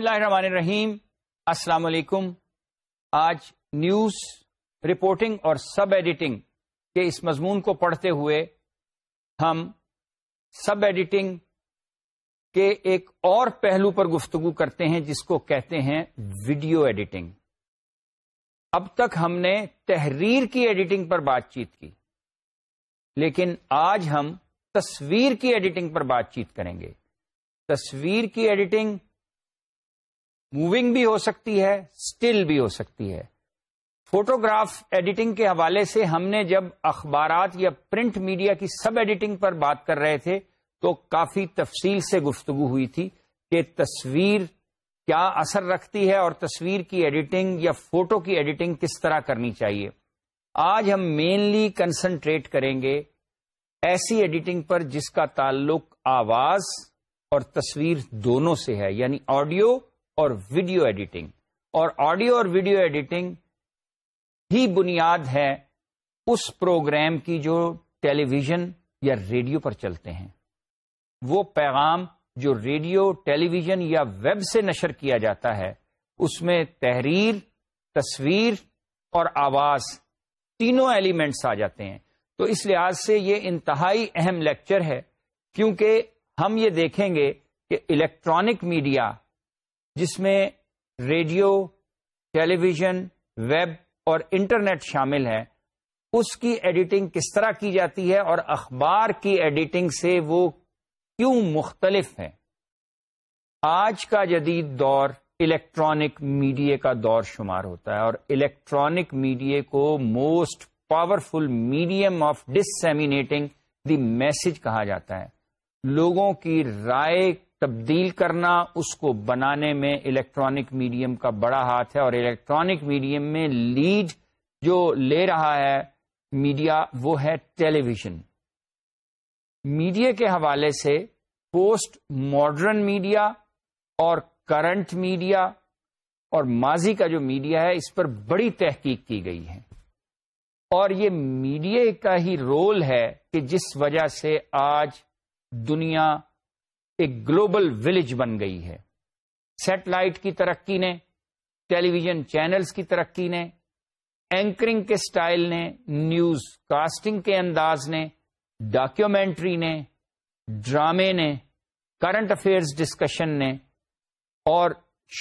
اللہ الرحمن الرحیم السلام علیکم آج نیوز رپورٹنگ اور سب ایڈیٹنگ کے اس مضمون کو پڑھتے ہوئے ہم سب ایڈیٹنگ کے ایک اور پہلو پر گفتگو کرتے ہیں جس کو کہتے ہیں ویڈیو ایڈیٹنگ اب تک ہم نے تحریر کی ایڈیٹنگ پر بات چیت کی لیکن آج ہم تصویر کی ایڈیٹنگ پر بات چیت کریں گے تصویر کی ایڈیٹنگ موونگ بھی ہو سکتی ہے اسٹل بھی ہو سکتی ہے فوٹوگراف ایڈیٹنگ کے حوالے سے ہم نے جب اخبارات یا پرنٹ میڈیا کی سب ایڈیٹنگ پر بات کر رہے تھے تو کافی تفصیل سے گفتگو ہوئی تھی کہ تصویر کیا اثر رکھتی ہے اور تصویر کی ایڈیٹنگ یا فوٹو کی ایڈیٹنگ کس طرح کرنی چاہیے آج ہم مینلی کنسنٹریٹ کریں گے ایسی ایڈیٹنگ پر جس کا تعلق آواز اور تصویر دونوں سے ہے یعنی آڈیو اور ویڈیو ایڈیٹنگ اور آڈیو اور ویڈیو ایڈیٹنگ ہی بنیاد ہے اس پروگرام کی جو ٹیلی ویژن یا ریڈیو پر چلتے ہیں وہ پیغام جو ریڈیو ٹیلی ویژن یا ویب سے نشر کیا جاتا ہے اس میں تحریر تصویر اور آواز تینوں ایلیمنٹس آ جاتے ہیں تو اس لحاظ سے یہ انتہائی اہم لیکچر ہے کیونکہ ہم یہ دیکھیں گے کہ الیکٹرانک میڈیا جس میں ریڈیو ٹیلی ویژن ویب اور انٹرنیٹ شامل ہے اس کی ایڈیٹنگ کس طرح کی جاتی ہے اور اخبار کی ایڈیٹنگ سے وہ کیوں مختلف ہے آج کا جدید دور الیکٹرانک میڈیا کا دور شمار ہوتا ہے اور الیکٹرانک میڈیا کو most powerful medium of disseminating the message کہا جاتا ہے لوگوں کی رائے تبدیل کرنا اس کو بنانے میں الیکٹرانک میڈیم کا بڑا ہاتھ ہے اور الیکٹرانک میڈیم میں لیڈ جو لے رہا ہے میڈیا وہ ہے ٹیلی ویژن میڈیا کے حوالے سے پوسٹ ماڈرن میڈیا اور کرنٹ میڈیا اور ماضی کا جو میڈیا ہے اس پر بڑی تحقیق کی گئی ہے اور یہ میڈیا کا ہی رول ہے کہ جس وجہ سے آج دنیا ایک گلوبل ولیج بن گئی ہے سیٹلائٹ کی ترقی نے ٹیلی ویژن چینلز کی ترقی نے اینکرنگ کے سٹائل نے نیوز کاسٹنگ کے انداز نے ڈاکیومینٹری نے ڈرامے نے کرنٹ افیئرز ڈسکشن نے اور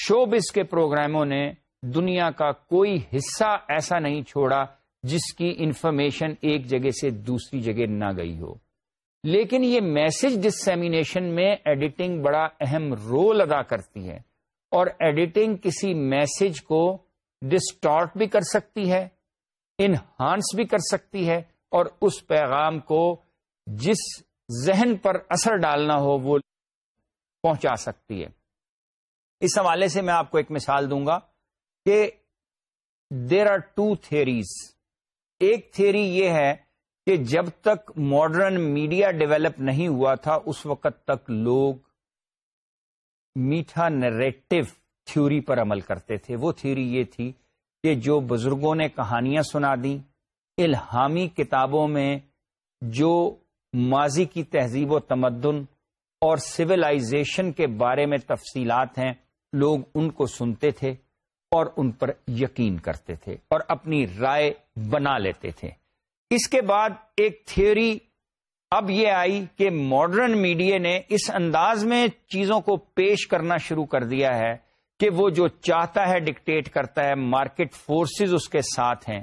شو کے پروگراموں نے دنیا کا کوئی حصہ ایسا نہیں چھوڑا جس کی انفارمیشن ایک جگہ سے دوسری جگہ نہ گئی ہو لیکن یہ میسج ڈسمینیشن میں ایڈیٹنگ بڑا اہم رول ادا کرتی ہے اور ایڈیٹنگ کسی میسج کو ڈسٹارٹ بھی کر سکتی ہے انہانس بھی کر سکتی ہے اور اس پیغام کو جس ذہن پر اثر ڈالنا ہو وہ پہنچا سکتی ہے اس حوالے سے میں آپ کو ایک مثال دوں گا کہ دیر آر ٹو تھیریز ایک تھیری یہ ہے کہ جب تک ماڈرن میڈیا ڈیولپ نہیں ہوا تھا اس وقت تک لوگ میٹھا نریٹو تھیوری پر عمل کرتے تھے وہ تھیوری یہ تھی کہ جو بزرگوں نے کہانیاں سنا دی الہامی کتابوں میں جو ماضی کی تہذیب و تمدن اور سویلائزیشن کے بارے میں تفصیلات ہیں لوگ ان کو سنتے تھے اور ان پر یقین کرتے تھے اور اپنی رائے بنا لیتے تھے اس کے بعد ایک تھیوری اب یہ آئی کہ ماڈرن میڈیا نے اس انداز میں چیزوں کو پیش کرنا شروع کر دیا ہے کہ وہ جو چاہتا ہے ڈکٹیٹ کرتا ہے مارکیٹ فورسز اس کے ساتھ ہیں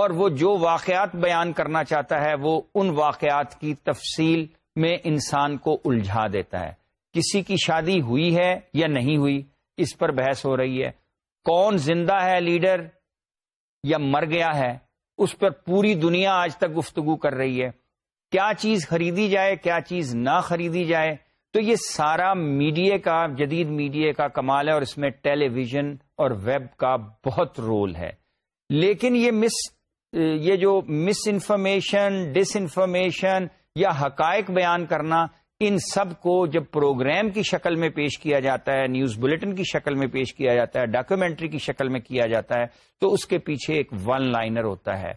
اور وہ جو واقعات بیان کرنا چاہتا ہے وہ ان واقعات کی تفصیل میں انسان کو الجھا دیتا ہے کسی کی شادی ہوئی ہے یا نہیں ہوئی اس پر بحث ہو رہی ہے کون زندہ ہے لیڈر یا مر گیا ہے اس پر پوری دنیا آج تک گفتگو کر رہی ہے کیا چیز خریدی جائے کیا چیز نہ خریدی جائے تو یہ سارا میڈیا کا جدید میڈیا کا کمال ہے اور اس میں ٹیلی ویژن اور ویب کا بہت رول ہے لیکن یہ مس یہ جو مس انفارمیشن ڈس انفارمیشن یا حقائق بیان کرنا ان سب کو جب پروگرام کی شکل میں پیش کیا جاتا ہے نیوز بلٹن کی شکل میں پیش کیا جاتا ہے ڈاکومینٹری کی شکل میں کیا جاتا ہے تو اس کے پیچھے ایک ون لائنر ہوتا ہے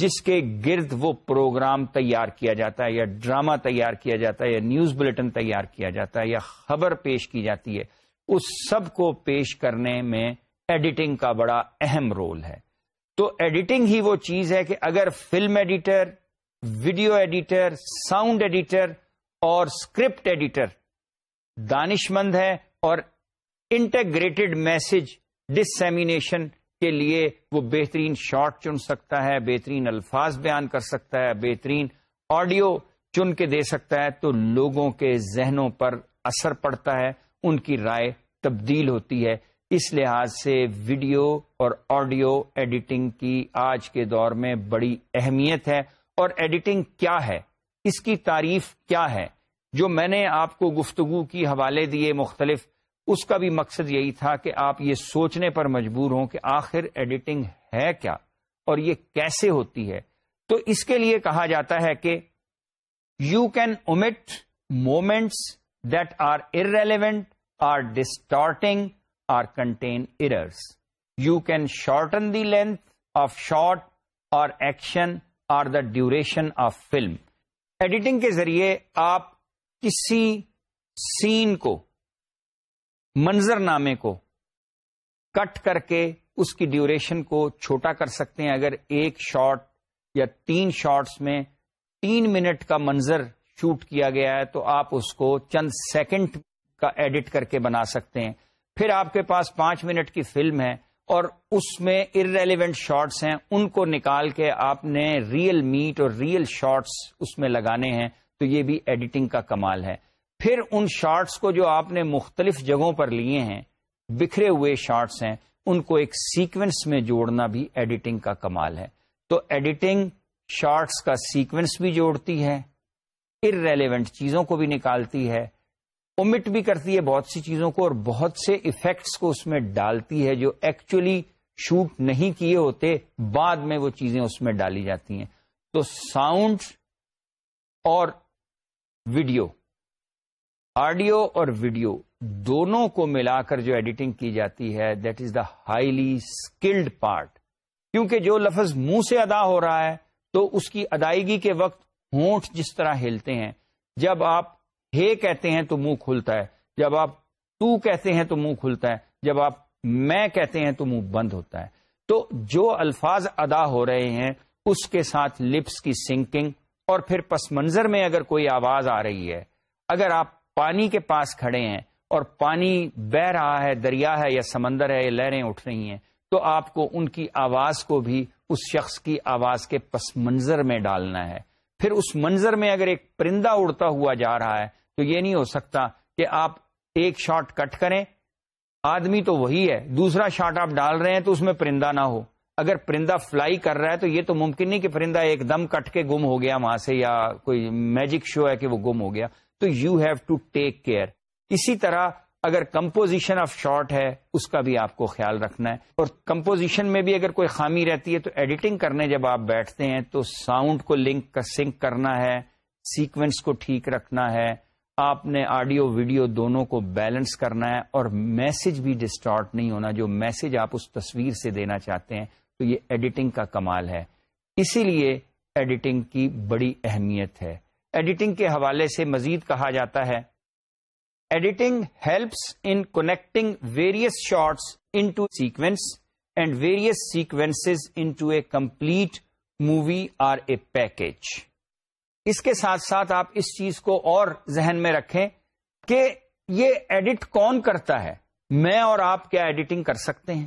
جس کے گرد وہ پروگرام تیار کیا جاتا ہے یا ڈراما تیار کیا جاتا ہے یا نیوز بلٹن تیار کیا جاتا ہے یا خبر پیش کی جاتی ہے اس سب کو پیش کرنے میں ایڈیٹنگ کا بڑا اہم رول ہے تو ایڈیٹنگ ہی وہ چیز ہے کہ اگر film editor video editor sound editor اور اسکرپٹ ایڈیٹر دانش مند ہے اور انٹرگریٹڈ میسج ڈسمینیشن کے لیے وہ بہترین شارٹ چن سکتا ہے بہترین الفاظ بیان کر سکتا ہے بہترین آڈیو چن کے دے سکتا ہے تو لوگوں کے ذہنوں پر اثر پڑتا ہے ان کی رائے تبدیل ہوتی ہے اس لحاظ سے ویڈیو اور آڈیو ایڈیٹنگ کی آج کے دور میں بڑی اہمیت ہے اور ایڈیٹنگ کیا ہے اس کی تعریف کیا ہے جو میں نے آپ کو گفتگو کی حوالے دیے مختلف اس کا بھی مقصد یہی تھا کہ آپ یہ سوچنے پر مجبور ہوں کہ آخر ایڈیٹنگ ہے کیا اور یہ کیسے ہوتی ہے تو اس کے لیے کہا جاتا ہے کہ you can omit moments that are irrelevant or distorting or contain errors you can shorten the length of shot or action or the duration of film editing کے ذریعے آپ کسی سین کو منظر نامے کو کٹ کر کے اس کی ڈیوریشن کو چھوٹا کر سکتے ہیں اگر ایک شارٹ یا تین شارٹس میں تین منٹ کا منظر شوٹ کیا گیا ہے تو آپ اس کو چند سیکنڈ کا ایڈٹ کر کے بنا سکتے ہیں پھر آپ کے پاس پانچ منٹ کی فلم ہے اور اس میں ارریلیونٹ شارٹس ہیں ان کو نکال کے آپ نے ریئل میٹ اور ریئل شارٹس اس میں لگانے ہیں تو یہ بھی ایڈیٹنگ کا کمال ہے پھر ان شارٹس کو جو آپ نے مختلف جگہوں پر لیے ہیں بکھرے ہوئے شارٹس ہیں ان کو ایک سیکوینس میں جوڑنا بھی ایڈیٹنگ کا کمال ہے تو ایڈیٹنگ شارٹس کا سیکوینس بھی جوڑتی ہے ارریلیونٹ چیزوں کو بھی نکالتی ہے بھی کرتی ہے بہت سی چیزوں کو اور بہت سے افیکٹس کو اس میں ڈالتی ہے جو ایکچولی شوٹ نہیں کیے ہوتے بعد میں وہ چیزیں اس میں ڈالی جاتی ہیں تو ساؤنڈ اور ویڈیو آڈیو اور ویڈیو دونوں کو ملا کر جو ایڈیٹنگ کی جاتی ہے that is the highly skilled part کیونکہ جو لفظ منہ سے ادا ہو رہا ہے تو اس کی ادائیگی کے وقت ہونٹ جس طرح ہلتے ہیں جب آپ ہے کہتے ہیں تو منہ کھلتا ہے جب آپ تو کہتے ہیں تو منہ کھلتا ہے جب آپ میں کہتے ہیں تو منہ بند ہوتا ہے تو جو الفاظ ادا ہو رہے ہیں اس کے ساتھ لپس کی سنکنگ اور پھر پس منظر میں اگر کوئی آواز آ رہی ہے اگر آپ پانی کے پاس کھڑے ہیں اور پانی بہ رہا ہے دریا ہے یا سمندر ہے یا لہریں اٹھ رہی ہیں تو آپ کو ان کی آواز کو بھی اس شخص کی آواز کے پس منظر میں ڈالنا ہے پھر اس منظر میں اگر ایک پرندہ اڑتا ہوا جا رہا ہے تو یہ نہیں ہو سکتا کہ آپ ایک شارٹ کٹ کریں آدمی تو وہی ہے دوسرا شارٹ آپ ڈال رہے ہیں تو اس میں پرندہ نہ ہو اگر پرندہ فلائی کر رہا ہے تو یہ تو ممکن نہیں کہ پرندہ ایک دم کٹ کے گم ہو گیا وہاں سے یا کوئی میجک شو ہے کہ وہ گم ہو گیا تو you have to take care اسی طرح اگر کمپوزیشن آف شارٹ ہے اس کا بھی آپ کو خیال رکھنا ہے اور کمپوزیشن میں بھی اگر کوئی خامی رہتی ہے تو ایڈیٹنگ کرنے جب آپ بیٹھتے ہیں تو ساؤنڈ کو لنک کا سنک کرنا ہے سیکوینس کو ٹھیک رکھنا ہے آپ نے آڈیو ویڈیو دونوں کو بیلنس کرنا ہے اور میسج بھی ڈسٹارٹ نہیں ہونا جو میسج آپ اس تصویر سے دینا چاہتے ہیں تو یہ ایڈیٹنگ کا کمال ہے اسی لیے ایڈیٹنگ کی بڑی اہمیت ہے ایڈیٹنگ کے حوالے سے مزید کہا جاتا ہے editing helps in connecting various shots into sequence and various sequence into a complete movie or a package اس کے ساتھ ساتھ آپ اس چیز کو اور ذہن میں رکھیں کہ یہ ایڈٹ کون کرتا ہے میں اور آپ کیا ایڈیٹنگ کر سکتے ہیں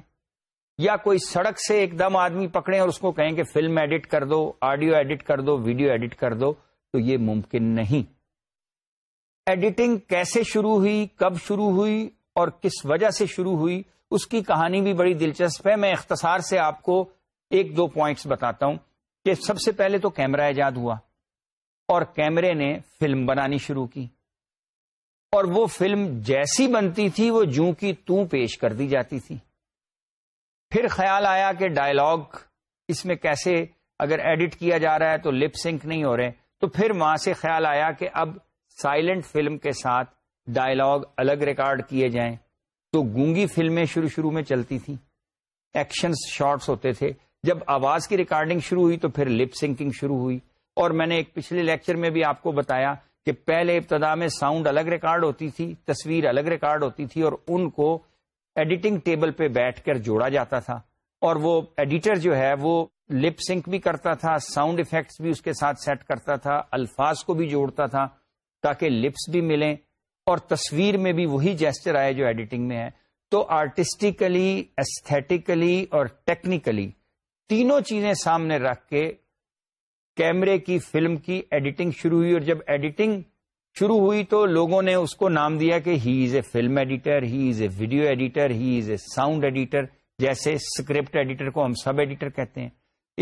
یا کوئی سڑک سے ایک دم آدمی پکڑے اور اس کو کہیں کہ فلم ایڈٹ کر دو آڈیو ایڈٹ کر دو ویڈیو ایڈٹ کر دو تو یہ ممکن نہیں ایڈیٹنگ کیسے شروع ہوئی کب شروع ہوئی اور کس وجہ سے شروع ہوئی اس کی کہانی بھی بڑی دلچسپ ہے میں اختصار سے آپ کو ایک دو پوائنٹس بتاتا ہوں کہ سب سے پہلے تو کیمرہ ایجاد ہوا اور کیمرے نے فلم بنانی شروع کی اور وہ فلم جیسی بنتی تھی وہ جوں کی توں پیش کر دی جاتی تھی پھر خیال آیا کہ ڈائلگ اس میں کیسے اگر ایڈٹ کیا جا رہا ہے تو لپ سنک نہیں ہو رہے تو پھر وہاں سے خیال آیا کہ اب سائلنٹ فلم کے ساتھ ڈائلگ الگ ریکارڈ کیے جائیں تو گونگی فلمیں شروع شروع میں چلتی تھیں ایکشن شارٹس ہوتے تھے جب آواز کی ریکارڈنگ شروع ہوئی تو پھر لپ سنکنگ شروع ہوئی اور میں نے ایک پچھلے لیکچر میں بھی آپ کو بتایا کہ پہلے ابتدا میں ساؤنڈ الگ ریکارڈ ہوتی تھی تصویر الگ ریکارڈ ہوتی تھی اور ان کو ایڈیٹنگ ٹیبل پہ بیٹھ کر جوڑا جاتا تھا اور وہ ایڈیٹر جو ہے وہ لپ سنک بھی کرتا تھا ساؤنڈ افیکٹس بھی اس کے ساتھ سیٹ کرتا تھا الفاظ کو بھی جوڑتا تھا تاکہ لپس بھی ملیں اور تصویر میں بھی وہی جیسچر آئے جو ایڈیٹنگ میں ہے تو آرٹسٹیکلی استھیٹیکلی اور ٹیکنیکلی تینوں چیزیں سامنے رکھ کے کیمرے کی فلم کی ایڈیٹنگ شروع ہوئی اور جب ایڈیٹنگ شروع ہوئی تو لوگوں نے اس کو نام دیا کہ he is a film editor he is a video editor he is a sound editor جیسے اسکرپٹ ایڈیٹر کو ہم سب ایڈیٹر کہتے ہیں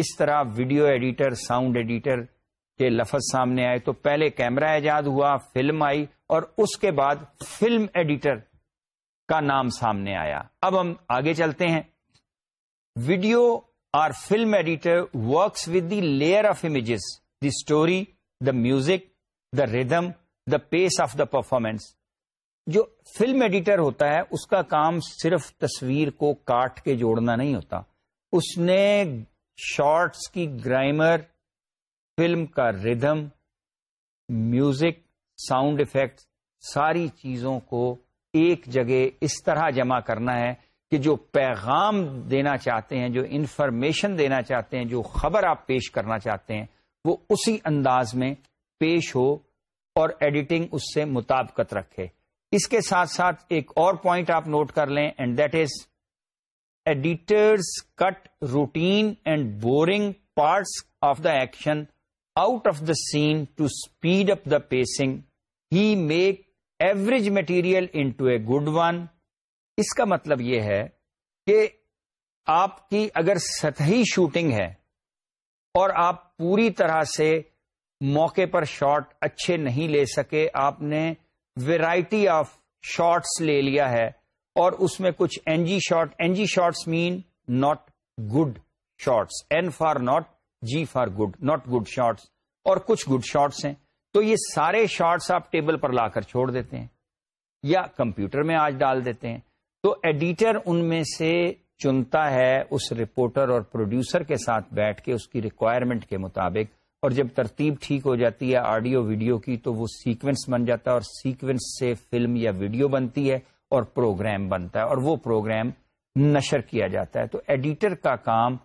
اس طرح ویڈیو ایڈیٹر ساؤنڈ ایڈیٹر کے لفظ سامنے آئے تو پہلے کیمرہ ایجاد ہوا فلم آئی اور اس کے بعد فلم ایڈیٹر کا نام سامنے آیا اب ہم آگے چلتے ہیں video film editor works the layer of images the story the music the rhythm the pace of the performance جو فلم ایڈیٹر ہوتا ہے اس کا کام صرف تصویر کو کاٹ کے جوڑنا نہیں ہوتا اس نے شارٹس کی گرائمر فلم کا ردم میوزک ساؤنڈ افیکٹ ساری چیزوں کو ایک جگہ اس طرح جمع کرنا ہے کہ جو پیغام دینا چاہتے ہیں جو انفارمیشن دینا چاہتے ہیں جو خبر آپ پیش کرنا چاہتے ہیں وہ اسی انداز میں پیش ہو اور ایڈیٹنگ اس سے مطابقت رکھے اس کے ساتھ ساتھ ایک اور پوائنٹ آپ نوٹ کر لیں and that is editors cut routine and boring parts of the action out of the scene to speed up the pacing he make average material into a good one اس کا مطلب یہ ہے کہ آپ کی اگر سطحی شوٹنگ ہے اور آپ پوری طرح سے موقع پر شاٹ اچھے نہیں لے سکے آپ نے ویرائٹی آف شارٹس لے لیا ہے اور اس میں کچھ N G shot N G shots mean not good shots N for not G for good not good shots اور کچھ گڈ شارٹس ہیں تو یہ سارے شارٹس آپ ٹیبل پر لا کر چھوڑ دیتے ہیں یا کمپیوٹر میں آج ڈال دیتے ہیں تو ایڈیٹر ان میں سے چنتا ہے اس رپورٹر اور پروڈیوسر کے ساتھ بیٹھ کے اس کی ریکوائرمنٹ کے مطابق اور جب ترتیب ٹھیک ہو جاتی ہے آڈیو ویڈیو کی تو وہ سیکوینس بن جاتا ہے اور سیکوینس سے فلم یا ویڈیو بنتی ہے اور پروگرام بنتا ہے اور وہ پروگرام نشر کیا جاتا ہے تو ایڈیٹر کا کام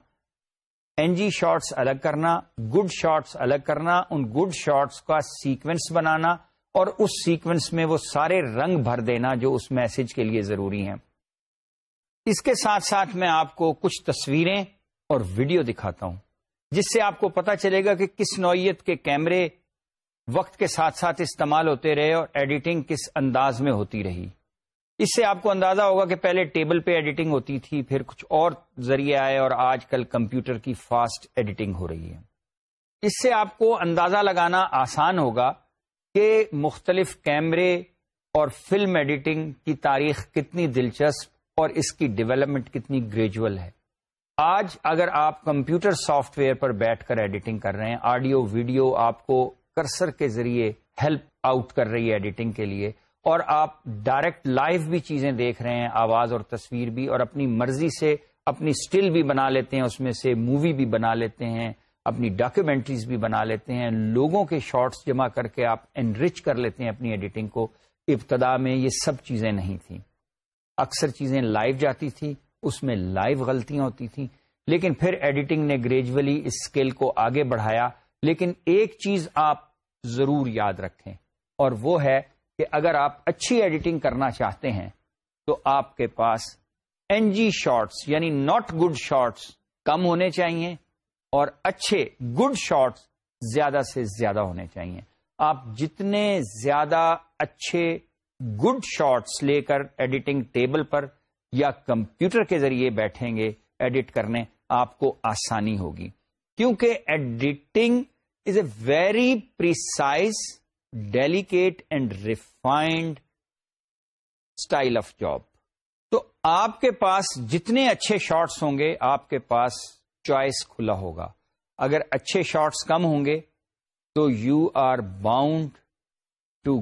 این جی شارٹس الگ کرنا گڈ شارٹس الگ کرنا ان گڈ شارٹس کا سیکوینس بنانا اور اس سیکوینس میں وہ سارے رنگ بھر دینا جو اس میسج کے لیے ضروری ہیں اس کے ساتھ ساتھ میں آپ کو کچھ تصویریں اور ویڈیو دکھاتا ہوں جس سے آپ کو پتا چلے گا کہ کس نوعیت کے کیمرے وقت کے ساتھ ساتھ استعمال ہوتے رہے اور ایڈیٹنگ کس انداز میں ہوتی رہی اس سے آپ کو اندازہ ہوگا کہ پہلے ٹیبل پہ ایڈیٹنگ ہوتی تھی پھر کچھ اور ذریعے آئے اور آج کل کمپیوٹر کی فاسٹ ایڈیٹنگ ہو رہی ہے اس سے آپ کو اندازہ لگانا آسان ہوگا کہ مختلف کیمرے اور فلم ایڈیٹنگ کی تاریخ کتنی دلچسپ اور اس کی ڈیولپمنٹ کتنی گریجول ہے آج اگر آپ کمپیوٹر سافٹ ویئر پر بیٹھ کر ایڈیٹنگ کر رہے ہیں آڈیو ویڈیو آپ کو کرسر کے ذریعے ہیلپ آؤٹ کر رہی ہے ایڈیٹنگ کے لیے اور آپ ڈائریکٹ لائیو بھی چیزیں دیکھ رہے ہیں آواز اور تصویر بھی اور اپنی مرضی سے اپنی اسٹل بھی بنا لیتے ہیں اس میں سے مووی بھی بنا لیتے ہیں اپنی ڈاکیومینٹریز بھی بنا لیتے ہیں لوگوں کے شارٹس جمع کر کے آپ انرچ کر لیتے ہیں اپنی ایڈیٹنگ کو ابتدا میں یہ سب چیزیں نہیں تھیں اکثر چیزیں لائیو جاتی تھی اس میں لائیو غلطیاں ہوتی تھیں لیکن پھر ایڈیٹنگ نے گریجولی اس اسکل کو آگے بڑھایا لیکن ایک چیز آپ ضرور یاد رکھیں اور وہ ہے کہ اگر آپ اچھی ایڈیٹنگ کرنا چاہتے ہیں تو آپ کے پاس این جی شارٹس یعنی ناٹ گڈ شارٹس کم ہونے چاہئیں اور اچھے گڈ شاٹس زیادہ سے زیادہ ہونے چاہیے آپ جتنے زیادہ اچھے گڈ شاٹس لے کر ایڈیٹنگ ٹیبل پر یا کمپیوٹر کے ذریعے بیٹھیں گے ایڈٹ کرنے آپ کو آسانی ہوگی کیونکہ editing is a very precise delicate and refined style of job تو آپ کے پاس جتنے اچھے شارٹس ہوں گے آپ کے پاس چوائس کھلا ہوگا اگر اچھے شارٹس کم ہوں گے تو you are bound to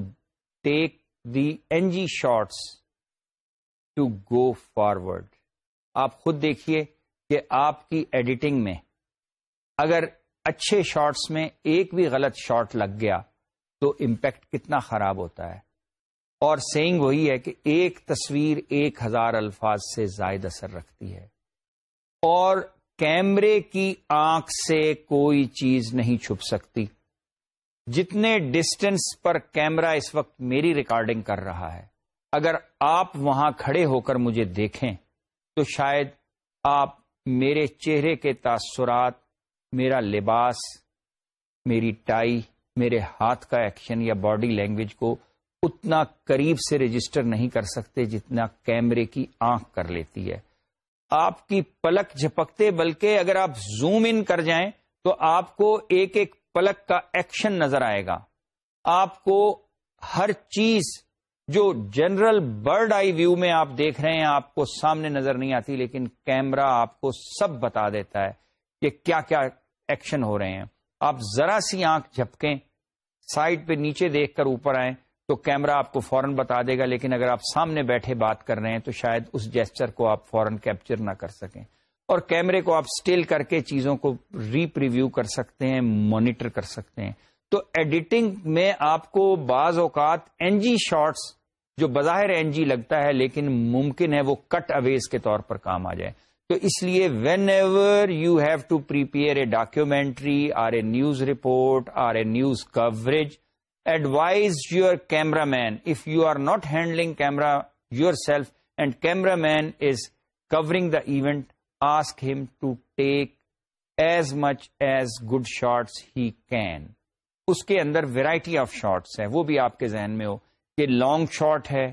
take the N G shots to go forward آپ خود دیکھیے کہ آپ کی ایڈیٹنگ میں اگر اچھے شارٹس میں ایک بھی غلط شارٹ لگ گیا تو امپیکٹ کتنا خراب ہوتا ہے اور سینگ وہی ہے کہ ایک تصویر ایک ہزار الفاظ سے زائد اثر رکھتی ہے اور کیمرے کی آنکھ سے کوئی چیز نہیں چھپ سکتی جتنے ڈسٹینس پر کیمرہ اس وقت میری ریکارڈنگ کر رہا ہے اگر آپ وہاں کھڑے ہو کر مجھے دیکھیں تو شاید آپ میرے چہرے کے تاثرات میرا لباس میری ٹائی میرے ہاتھ کا ایکشن یا باڈی لینگویج کو اتنا قریب سے رجسٹر نہیں کر سکتے جتنا کیمرے کی آنکھ کر لیتی ہے آپ کی پلک جھپکتے بلکہ اگر آپ زوم ان کر جائیں تو آپ کو ایک ایک پلک کا ایکشن نظر آئے گا آپ کو ہر چیز جو جنرل برڈ آئی ویو میں آپ دیکھ رہے ہیں آپ کو سامنے نظر نہیں آتی لیکن کیمرا آپ کو سب بتا دیتا ہے کہ کیا کیا ایکشن ہو رہے ہیں آپ ذرا سی آنکھ جھپکیں سائڈ پہ نیچے دیکھ کر اوپر آئیں تو کیمرا آپ کو فوراً بتا دے گا لیکن اگر آپ سامنے بیٹھے بات کر رہے ہیں تو شاید اس جیسچر کو آپ فوراً کیپچر نہ کر سکیں اور کیمرے کو آپ اسٹل کر کے چیزوں کو ریپریویو کر سکتے ہیں مانیٹر کر سکتے ہیں تو ایڈیٹنگ میں آپ کو بعض اوقات این جی شارٹس جو بظاہر این جی لگتا ہے لیکن ممکن ہے وہ کٹ اویز کے طور پر کام آ جائے تو اس لیے whenever you have to prepare a documentary or a news report or a news coverage advise your cameraman if you are not handling camera yourself and cameraman is the event, ask him to take as much as good shots he can. اس کے اندر variety of shots ہے وہ بھی آپ کے ذہن میں ہو کہ لانگ شارٹ ہے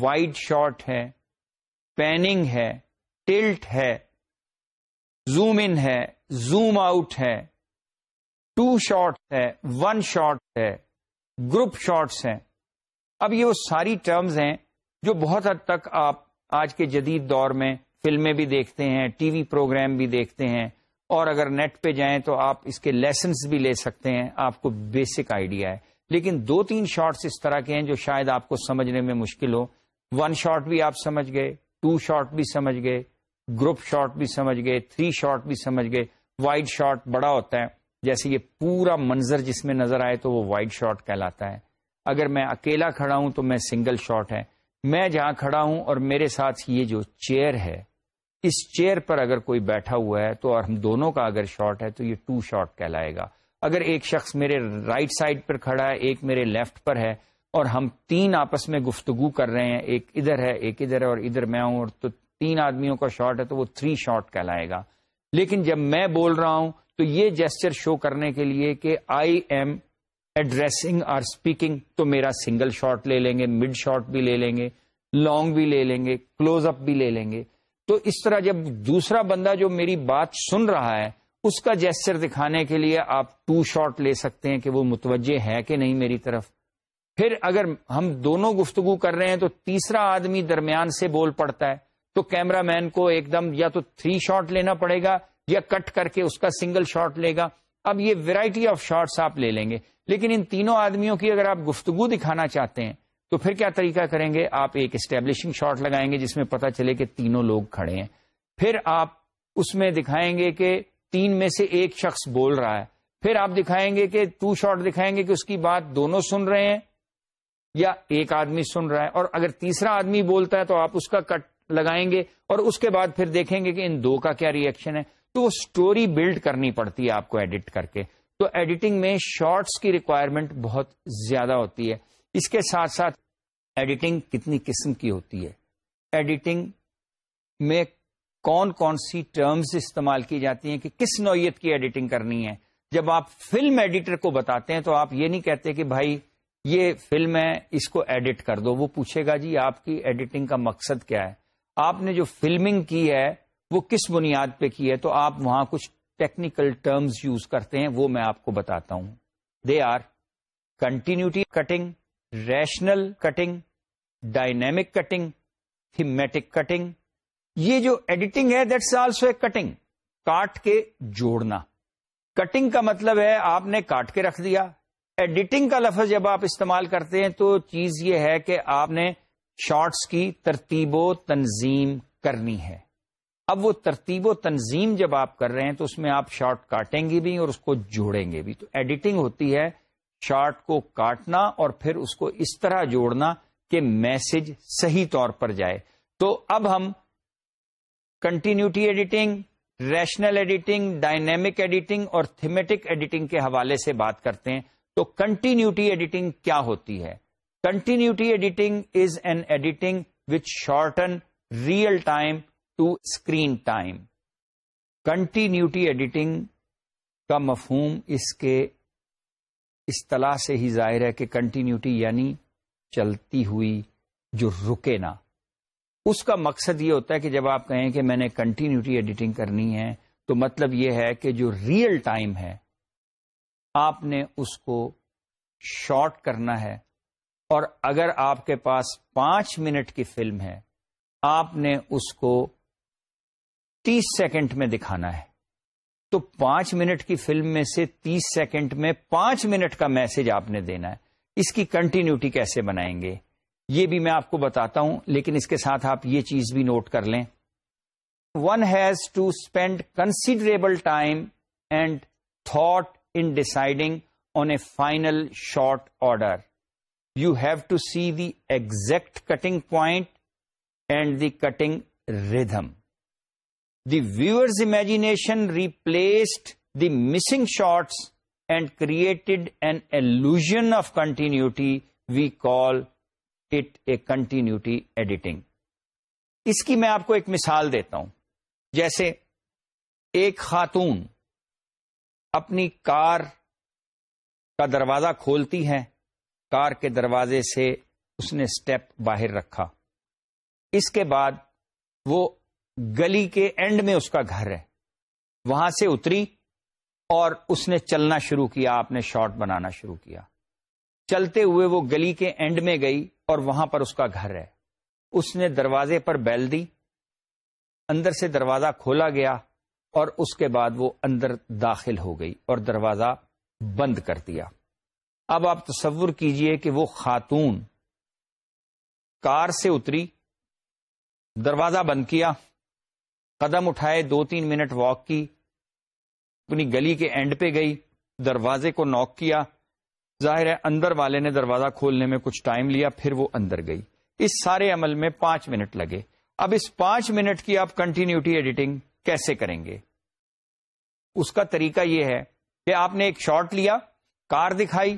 وائڈ شارٹ ہے پیننگ ہے ٹلٹ ہے زوم ان ہے زوم آؤٹ ہے ٹو شارٹس ہے ون شارٹ ہے گروپ شارٹس ہیں اب یہ وہ ساری ٹرمز ہیں جو بہت حد تک آپ آج کے جدید دور میں فلمیں بھی دیکھتے ہیں ٹی وی پروگرام بھی دیکھتے ہیں اور اگر نیٹ پہ جائیں تو آپ اس کے لیسنس بھی لے سکتے ہیں آپ کو بیسک آئیڈیا ہے لیکن دو تین شارٹس اس طرح کے ہیں جو شاید آپ کو سمجھنے میں مشکل ہو ون شارٹ بھی آپ سمجھ گئے ٹو شارٹ بھی سمجھ گئے گروپ شارٹ بھی سمجھ گئے تھری شارٹ بھی سمجھ گئے وائڈ شارٹ بڑا ہوتا ہے جیسے یہ پورا منظر جس میں نظر آئے تو وہ وائٹ شارٹ کہلاتا ہے اگر میں اکیلا کھڑا ہوں تو میں سنگل شارٹ ہے میں جہاں کھڑا ہوں اور میرے ساتھ یہ جو چیئر ہے اس چیئر پر اگر کوئی بیٹھا ہوا ہے تو اور ہم دونوں کا اگر شارٹ ہے تو یہ ٹو شارٹ کہلائے گا اگر ایک شخص میرے رائٹ سائڈ پر کھڑا ہے ایک میرے لیفٹ پر ہے اور ہم تین آپس میں گفتگو کر رہے ہیں ایک ادھر ہے ایک ادھر ہے اور ادھر میں ہوں اور تو تین آدمیوں کا شارٹ ہے تو وہ تھری شارٹ کہلائے گا لیکن جب میں بول رہا ہوں تو یہ جیسچر شو کرنے کے لیے کہ I am addressing or speaking تو میرا سنگل شاٹ لے لیں گے مڈ شاٹ بھی لے لیں گے لانگ بھی لے لیں گے کلوز اپ بھی لے لیں گے تو اس طرح جب دوسرا بندہ جو میری بات سن رہا ہے اس کا جیسچر دکھانے کے لیے آپ ٹو شاٹ لے سکتے ہیں کہ وہ متوجہ ہے کہ نہیں میری طرف پھر اگر ہم دونوں گفتگو کر رہے ہیں تو تیسرا آدمی درمیان سے بول پڑتا ہے تو کیمرہ مین کو ایک دم یا تو تھری شاٹ لینا پڑے گا یا کٹ کر کے اس کا سنگل شاٹ لے گا اب یہ ویرائٹی آف شارٹس آپ لے لیں گے لیکن ان تینوں آدمیوں کی اگر آپ گفتگو دکھانا چاہتے ہیں تو پھر کیا طریقہ کریں گے آپ ایک اسٹیبلشنگ شارٹ لگائیں گے جس میں پتا چلے کہ تینوں لوگ کھڑے ہیں پھر آپ اس میں دکھائیں گے کہ تین میں سے ایک شخص بول رہا ہے پھر آپ دکھائیں گے کہ ٹو شارٹ دکھائیں گے کہ اس کی بات دونوں سن رہے ہیں یا ایک آدمی سن رہا ہے اور اگر تیسرا آدمی بولتا ہے تو آپ اس کا کٹ لگائیں گے اور اس کے بعد پھر دیکھیں گے کہ ان دو کا کیا ریئیکشن ہے تو وہ اسٹوری بلڈ کرنی پڑتی ہے آپ کو ایڈٹ کر کے تو ایڈیٹنگ میں شارٹس کی ریکوائرمنٹ بہت زیادہ ہوتی ہے اس کے ساتھ ساتھ ایڈیٹنگ کتنی قسم کی ہوتی ہے ایڈیٹنگ میں کون کون سی ٹرمز استعمال کی جاتی ہیں کہ کس نوعیت کی ایڈیٹنگ کرنی ہے جب آپ فلم ایڈیٹر کو بتاتے ہیں تو آپ یہ نہیں کہتے کہ بھائی یہ فلم ہے اس کو ایڈٹ کر دو وہ پوچھے گا جی آپ کی ایڈیٹنگ کا مقصد کیا ہے آپ نے جو فلمنگ کی ہے وہ کس بنیاد پہ کی ہے تو آپ وہاں کچھ ٹیکنیکل ٹرمز یوز کرتے ہیں وہ میں آپ کو بتاتا ہوں they are continuity cutting rational cutting dynamic cutting thematic cutting یہ جو ایڈیٹنگ ہے دیٹس آلسو اے کٹنگ کاٹ کے جوڑنا کٹنگ کا مطلب ہے آپ نے کاٹ کے رکھ دیا ایڈیٹنگ کا لفظ جب آپ استعمال کرتے ہیں تو چیز یہ ہے کہ آپ نے شارٹس کی ترتیب و تنظیم کرنی ہے اب وہ ترتیب و تنظیم جب آپ کر رہے ہیں تو اس میں آپ شارٹ کاٹیں گے بھی اور اس کو جوڑیں گے بھی تو ایڈیٹنگ ہوتی ہے شارٹ کو کاٹنا اور پھر اس کو اس طرح جوڑنا کہ میسج صحیح طور پر جائے تو اب ہم continuity editing rational editing dynamic editing اور تھمیٹک ایڈیٹنگ کے حوالے سے بات کرتے ہیں تو کنٹینیوٹی ایڈیٹنگ کیا ہوتی ہے continuity editing is an editing with shorten real time to screen time continuity editing کا مفہوم اس کے اصطلاح سے ہی ظاہر ہے کہ کنٹینیوٹی یعنی چلتی ہوئی جو رکے نا اس کا مقصد یہ ہوتا ہے کہ جب آپ کہیں کہ میں نے کنٹینیوٹی ایڈیٹنگ کرنی ہے تو مطلب یہ ہے کہ جو ریئل ٹائم ہے آپ نے اس کو شارٹ کرنا ہے اور اگر آپ کے پاس پانچ منٹ کی فلم ہے آپ نے اس کو تیس سیکنڈ میں دکھانا ہے تو پانچ منٹ کی فلم میں سے تیس سیکنڈ میں پانچ منٹ کا میسج آپ نے دینا ہے اس کی کنٹینیوٹی کیسے بنائیں گے یہ بھی میں آپ کو بتاتا ہوں لیکن اس کے ساتھ آپ یہ چیز بھی نوٹ کر لیں one has to spend considerable time and thought in deciding on a final shot order you have to see the exact cutting point and the cutting rhythm the viewers imagination replaced the missing shots and created an illusion of continuity we call it a continuity editing اس کی میں آپ کو ایک مثال دیتا ہوں جیسے ایک خاتون اپنی کار کا دروازہ کھولتی ہے کار کے دروازے سے اس نے اسٹیپ باہر رکھا اس کے بعد وہ گلی کے اینڈ میں اس کا گھر ہے وہاں سے اتری اور اس نے چلنا شروع کیا آپ نے شارٹ بنانا شروع کیا چلتے ہوئے وہ گلی کے اینڈ میں گئی اور وہاں پر اس کا گھر ہے اس نے دروازے پر بیل دی اندر سے دروازہ کھولا گیا اور اس کے بعد وہ اندر داخل ہو گئی اور دروازہ بند کر دیا اب آپ تصور کیجئے کہ وہ خاتون کار سے اتری دروازہ بند کیا قدم اٹھائے دو تین منٹ واک کی اپنی گلی کے اینڈ پہ گئی دروازے کو نوک کیا ظاہر ہے اندر والے نے دروازہ کھولنے میں کچھ ٹائم لیا پھر وہ اندر گئی اس سارے عمل میں پانچ منٹ لگے اب اس پانچ منٹ کی آپ کنٹینیوٹی ایڈیٹنگ کیسے کریں گے اس کا طریقہ یہ ہے کہ آپ نے ایک شاٹ لیا کار دکھائی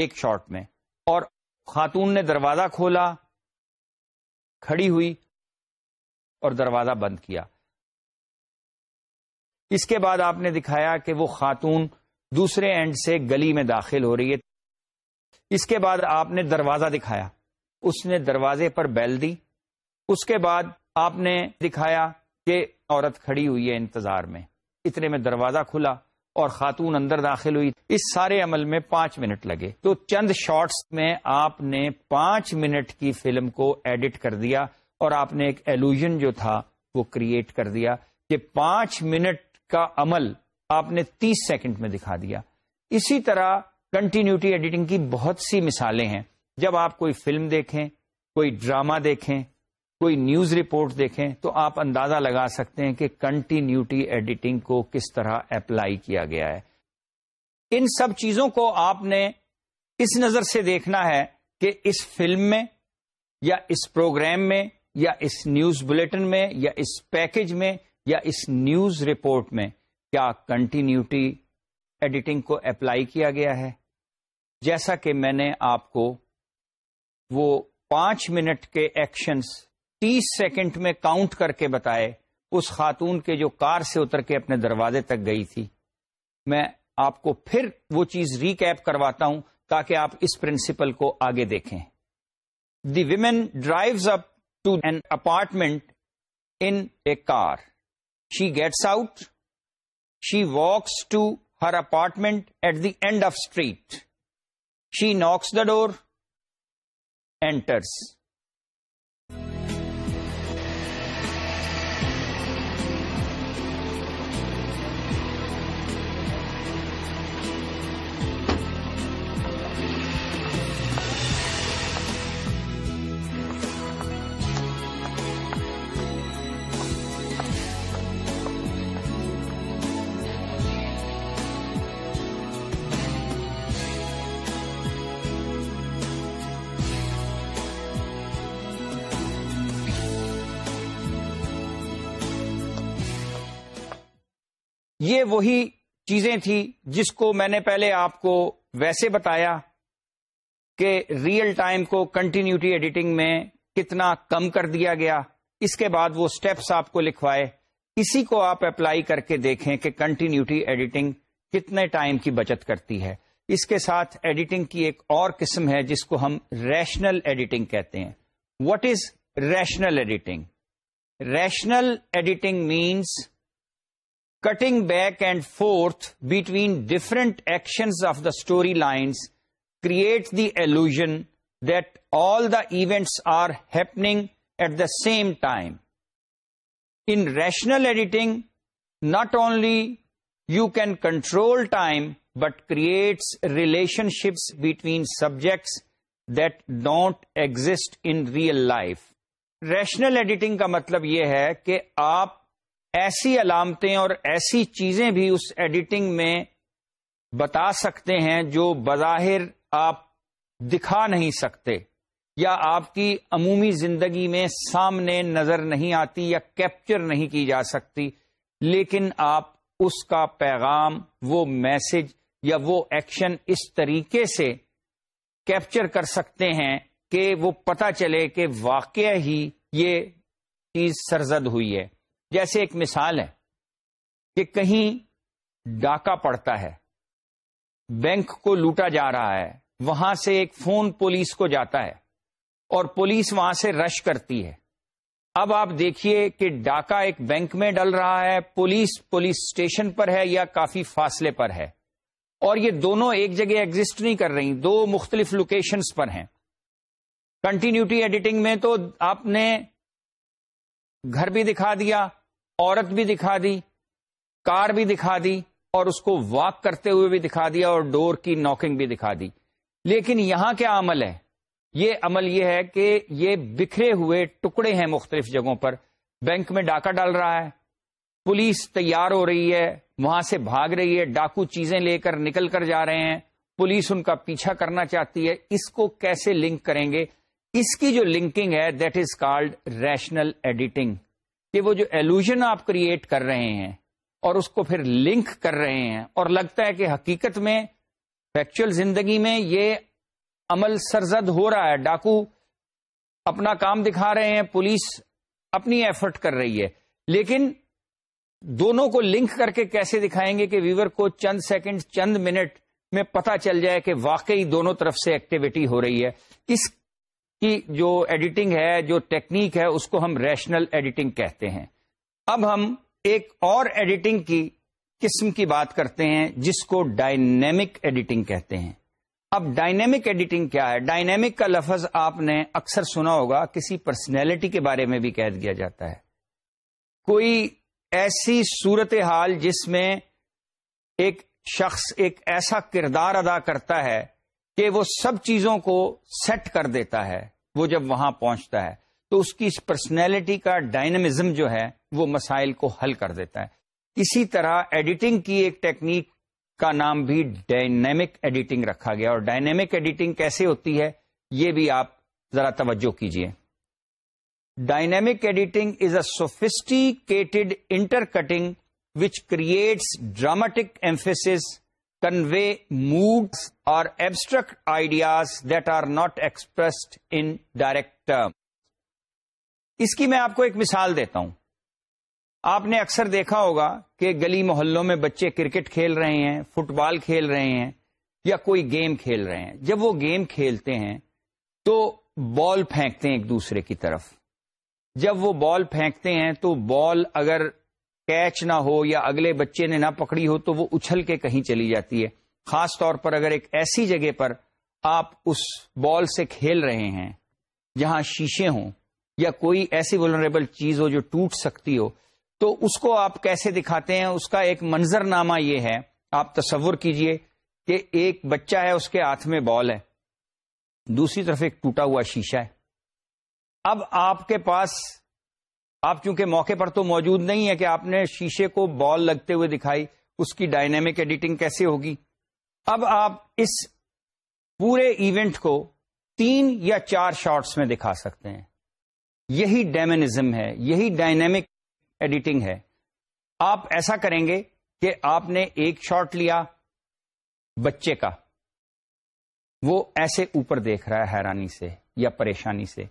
ایک شاٹ میں اور خاتون نے دروازہ کھولا کھڑی ہوئی اور دروازہ بند کیا اس کے بعد آپ نے دکھایا کہ وہ خاتون دوسرے اینڈ سے گلی میں داخل ہو رہی ہے اس کے بعد آپ نے دروازہ دکھایا اس نے دروازے پر بیل دی اس کے بعد آپ نے دکھایا کہ عورت کھڑی ہوئی ہے انتظار میں اتنے میں دروازہ کھلا اور خاتون اندر داخل ہوئی اس سارے عمل میں پانچ منٹ لگے تو چند شارٹس میں آپ نے پانچ منٹ کی فلم کو ایڈٹ کر دیا اور آپ نے ایک ایلوژن جو تھا وہ کریٹ کر دیا کہ پانچ منٹ کا عمل آپ نے تیس سیکنڈ میں دکھا دیا اسی طرح کنٹینیوٹی ایڈیٹنگ کی بہت سی مثالیں ہیں جب آپ کوئی فلم دیکھیں کوئی ڈراما دیکھیں کوئی نیوز رپورٹ دیکھیں تو آپ اندازہ لگا سکتے ہیں کہ کنٹینیوٹی ایڈیٹنگ کو کس طرح اپلائی کیا گیا ہے ان سب چیزوں کو آپ نے اس نظر سے دیکھنا ہے کہ اس فلم میں یا اس پروگرام میں یا اس نیوز بلٹن میں یا اس پیکج میں یا اس نیوز رپورٹ میں کیا کنٹینیوٹی ایڈیٹنگ کو اپلائی کیا گیا ہے جیسا کہ میں نے آپ کو وہ پانچ منٹ کے ایکشنز تیس سیکنڈ میں کاؤنٹ کر کے بتائے اس خاتون کے جو کار سے اتر کے اپنے دروازے تک گئی تھی میں آپ کو پھر وہ چیز ریکیپ کرواتا ہوں تاکہ آپ اس پرنسپل کو آگے دیکھیں the women drives up to an apartment in a car. She gets out. She walks to her apartment at the end of street. She knocks the door, enters. یہ وہی چیزیں تھیں جس کو میں نے پہلے آپ کو ویسے بتایا کہ ریئل ٹائم کو کنٹینیوٹی ایڈیٹنگ میں کتنا کم کر دیا گیا اس کے بعد وہ سٹیپس آپ کو لکھوائے اسی کو آپ اپلائی کر کے دیکھیں کہ کنٹینیوٹی ایڈیٹنگ کتنے ٹائم کی بچت کرتی ہے اس کے ساتھ ایڈیٹنگ کی ایک اور قسم ہے جس کو ہم ریشنل ایڈیٹنگ کہتے ہیں what is rational editing rational editing means cutting back and forth between different action of the story lines create the illusion that all the events are happening at the same time in rational editing not only you can control time but creates relationships between subjects that don't exist in real life rational editing کا مطلب یہ ہے کہ آپ ایسی علامتیں اور ایسی چیزیں بھی اس ایڈیٹنگ میں بتا سکتے ہیں جو بظاہر آپ دکھا نہیں سکتے یا آپ کی عمومی زندگی میں سامنے نظر نہیں آتی یا کیپچر نہیں کی جا سکتی لیکن آپ اس کا پیغام وہ میسج یا وہ ایکشن اس طریقے سے کیپچر کر سکتے ہیں کہ وہ پتہ چلے کہ واقعہ ہی یہ چیز سرزد ہوئی ہے جیسے ایک مثال ہے کہ کہیں ڈاکہ پڑتا ہے بینک کو لوٹا جا رہا ہے وہاں سے ایک فون پولیس کو جاتا ہے اور پولیس وہاں سے رش کرتی ہے اب آپ دیکھیے کہ ڈاکہ ایک بینک میں ڈل رہا ہے پولیس پولیس اسٹیشن پر ہے یا کافی فاصلے پر ہے اور یہ دونوں ایک جگہ ایگزٹ نہیں کر رہی دو مختلف لوکیشنز پر ہیں کنٹینیوٹی ایڈیٹنگ میں تو آپ نے گھر بھی دکھا دیا عورت بھی دکھا دی کار بھی دکھا دی اور اس کو واک کرتے ہوئے بھی دکھا دیا اور ڈور کی نوکنگ بھی دکھا دی لیکن یہاں کیا عمل ہے یہ عمل یہ ہے کہ یہ بکھرے ہوئے ٹکڑے ہیں مختلف جگہوں پر بینک میں ڈاکہ ڈال رہا ہے پولیس تیار ہو رہی ہے وہاں سے بھاگ رہی ہے ڈاکو چیزیں لے کر نکل کر جا رہے ہیں پولیس ان کا پیچھا کرنا چاہتی ہے اس کو کیسے لنک کریں گے اس کی جو لنکنگ ہے that is called rational editing کہ وہ جو ایلوژن آپ کریٹ کر رہے ہیں اور اس کو پھر لنک کر رہے ہیں اور لگتا ہے کہ حقیقت میں فیکچوئل زندگی میں یہ عمل سرزد ہو رہا ہے ڈاکو اپنا کام دکھا رہے ہیں پولیس اپنی ایفرٹ کر رہی ہے لیکن دونوں کو لنک کر کے کیسے دکھائیں گے کہ ویور کو چند سیکنڈ چند منٹ میں پتا چل جائے کہ واقعی دونوں طرف سے ایکٹیویٹی ہو رہی ہے اس کی جو ایڈیٹنگ ہے جو ٹیکنیک ہے اس کو ہم ریشنل ایڈیٹنگ کہتے ہیں اب ہم ایک اور ایڈیٹنگ کی قسم کی بات کرتے ہیں جس کو ڈائنیمک ایڈیٹنگ کہتے ہیں اب ڈائنیمک ایڈیٹنگ کیا ہے ڈائنیمک کا لفظ آپ نے اکثر سنا ہوگا کسی پرسنالٹی کے بارے میں بھی قید کیا جاتا ہے کوئی ایسی صورت حال جس میں ایک شخص ایک ایسا کردار ادا کرتا ہے کہ وہ سب چیزوں کو سیٹ کر دیتا ہے وہ جب وہاں پہنچتا ہے تو اس کی اس پرسنالٹی کا ڈائنمزم جو ہے وہ مسائل کو حل کر دیتا ہے اسی طرح ایڈیٹنگ کی ایک ٹیکنیک کا نام بھی ڈائنمک ایڈیٹنگ رکھا گیا اور ڈائنمک ایڈیٹنگ کیسے ہوتی ہے یہ بھی آپ ذرا توجہ کیجیے dynamic editing is a sophisticated intercutting which creates dramatic emphasis convey moods or abstract ideas that are not expressed in direct term. اس کی میں آپ کو ایک مثال دیتا ہوں آپ نے اکثر دیکھا ہوگا کہ گلی محلوں میں بچے کرکٹ کھیل رہے ہیں فٹ بال کھیل رہے ہیں یا کوئی گیم کھیل رہے ہیں جب وہ گیم کھیلتے ہیں تو بال پھینکتے ہیں ایک دوسرے کی طرف جب وہ بال پھینکتے ہیں تو بال اگر کیچ نہ ہو یا اگلے بچے نے نہ پکڑی ہو تو وہ اچھل کے کہیں چلی جاتی ہے خاص طور پر اگر ایک ایسی جگہ پر آپ اس بال سے کھیل رہے ہیں جہاں شیشے ہوں یا کوئی ایسی ولنریبل چیز ہو جو ٹوٹ سکتی ہو تو اس کو آپ کیسے دکھاتے ہیں اس کا ایک منظر نامہ یہ ہے آپ تصور کیجئے کہ ایک بچہ ہے اس کے ہاتھ میں بال ہے دوسری طرف ایک ٹوٹا ہوا شیشہ ہے اب آپ کے پاس آپ چونکہ موقع پر تو موجود نہیں ہے کہ آپ نے شیشے کو بال لگتے ہوئے دکھائی اس کی ڈائنامک ایڈیٹنگ کیسے ہوگی اب آپ اس پورے ایونٹ کو تین یا چار شارٹس میں دکھا سکتے ہیں یہی ڈیمنزم ہے یہی ڈائنامک ایڈیٹنگ ہے آپ ایسا کریں گے کہ آپ نے ایک شارٹ لیا بچے کا وہ ایسے اوپر دیکھ رہا ہے حیرانی سے یا پریشانی سے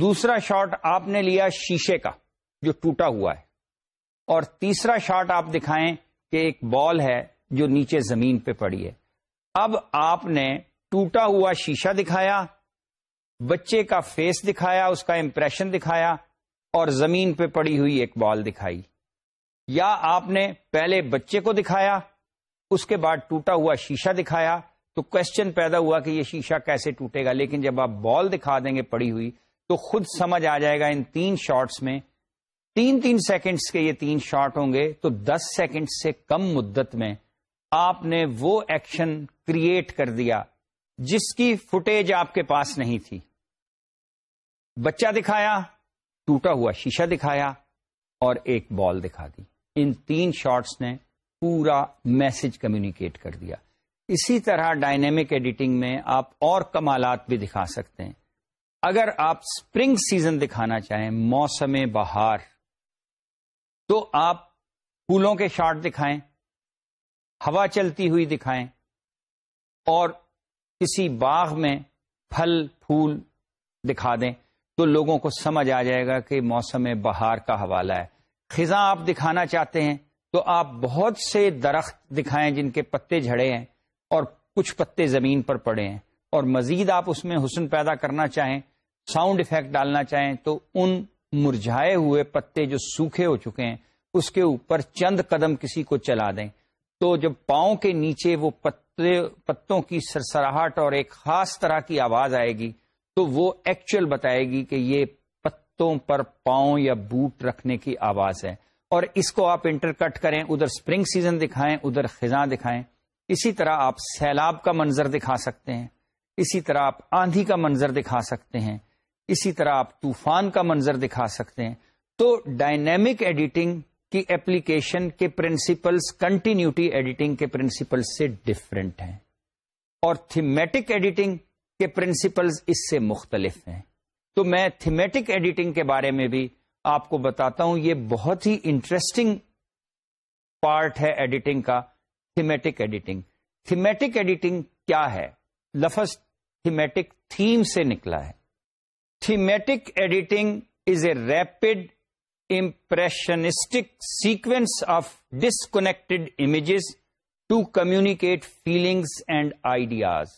دوسرا شاٹ آپ نے لیا شیشے کا جو ٹوٹا ہوا ہے اور تیسرا شاٹ آپ دکھائیں کہ ایک بال ہے جو نیچے زمین پہ پڑی ہے اب آپ نے ٹوٹا ہوا شیشہ دکھایا بچے کا فیس دکھایا اس کا امپریشن دکھایا اور زمین پہ پڑی ہوئی ایک بال دکھائی یا آپ نے پہلے بچے کو دکھایا اس کے بعد ٹوٹا ہوا شیشہ دکھایا تو کوشچن پیدا ہوا کہ یہ شیشہ کیسے ٹوٹے گا لیکن جب آپ بال دکھا دیں گے پڑی ہوئی تو خود سمجھ آ جائے گا ان تین شارٹس میں تین تین سیکنڈز کے یہ تین شارٹ ہوں گے تو دس سیکنڈ سے کم مدت میں آپ نے وہ ایکشن کریٹ کر دیا جس کی فوٹیج آپ کے پاس نہیں تھی بچہ دکھایا ٹوٹا ہوا شیشہ دکھایا اور ایک بال دکھا دی ان تین شارٹس نے پورا میسج کمیونیکیٹ کر دیا اسی طرح ڈائنمک ایڈیٹنگ میں آپ اور کمالات بھی دکھا سکتے ہیں اگر آپ اسپرنگ سیزن دکھانا چاہیں موسم بہار تو آپ پھولوں کے شارٹ دکھائیں ہوا چلتی ہوئی دکھائیں اور کسی باغ میں پھل پھول دکھا دیں تو لوگوں کو سمجھ آ جائے گا کہ موسم بہار کا حوالہ ہے خزاں آپ دکھانا چاہتے ہیں تو آپ بہت سے درخت دکھائیں جن کے پتے جھڑے ہیں اور کچھ پتے زمین پر پڑے ہیں اور مزید آپ اس میں حسن پیدا کرنا چاہیں ساؤنڈ افیکٹ ڈالنا چاہیں تو ان مرجھائے ہوئے پتے جو سوکھے ہو چکے ہیں اس کے اوپر چند قدم کسی کو چلا دیں تو جب پاؤں کے نیچے وہ پتے پتوں کی سرسراہٹ اور ایک خاص طرح کی آواز آئے گی تو وہ ایکچوئل بتائے گی کہ یہ پتوں پر پاؤں یا بوٹ رکھنے کی آواز ہے اور اس کو آپ انٹر کٹ کریں ادھر اسپرنگ سیزن دکھائیں ادھر خزاں دکھائیں اسی طرح آپ سیلاب کا منظر دکھا سکتے ہیں اسی طرح آپ آندھی کا منظر دکھا سکتے ہیں اسی طرح آپ طوفان کا منظر دکھا سکتے ہیں تو ڈائنمک ایڈیٹنگ کی ایپلیکیشن کے پرنسپلس کنٹینیوٹی ایڈیٹنگ کے پرنسپل سے ڈفرینٹ ہیں اور تھیمیٹک ایڈیٹنگ کے پرنسپلز اس سے مختلف ہیں تو میں تھیمیٹک ایڈیٹنگ کے بارے میں بھی آپ کو بتاتا ہوں یہ بہت ہی انٹرسٹنگ پارٹ ہے ایڈیٹنگ کا تھیمیٹک ایڈیٹنگ تھیمیٹک ایڈیٹنگ کیا ہے لفظ تھیمیٹک تھیم سے نکلا ہے thematic editing is a rapid impressionistic sequence of disconnected images to communicate feelings and ideas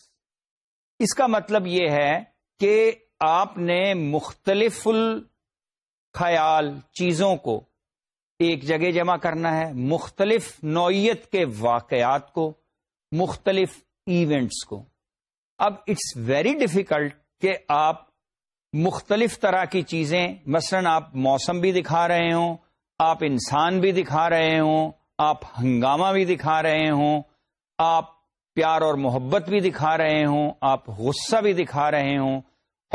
اس کا مطلب یہ ہے کہ آپ نے مختلف خیال چیزوں کو ایک جگہ جمع کرنا ہے مختلف نوعیت کے واقعات کو مختلف ایونٹس کو اب اٹس ویری ڈیفیکلٹ کہ آپ مختلف طرح کی چیزیں مثلا آپ موسم بھی دکھا رہے ہوں آپ انسان بھی دکھا رہے ہوں آپ ہنگامہ بھی دکھا رہے ہوں آپ پیار اور محبت بھی دکھا رہے ہوں آپ غصہ بھی دکھا رہے ہوں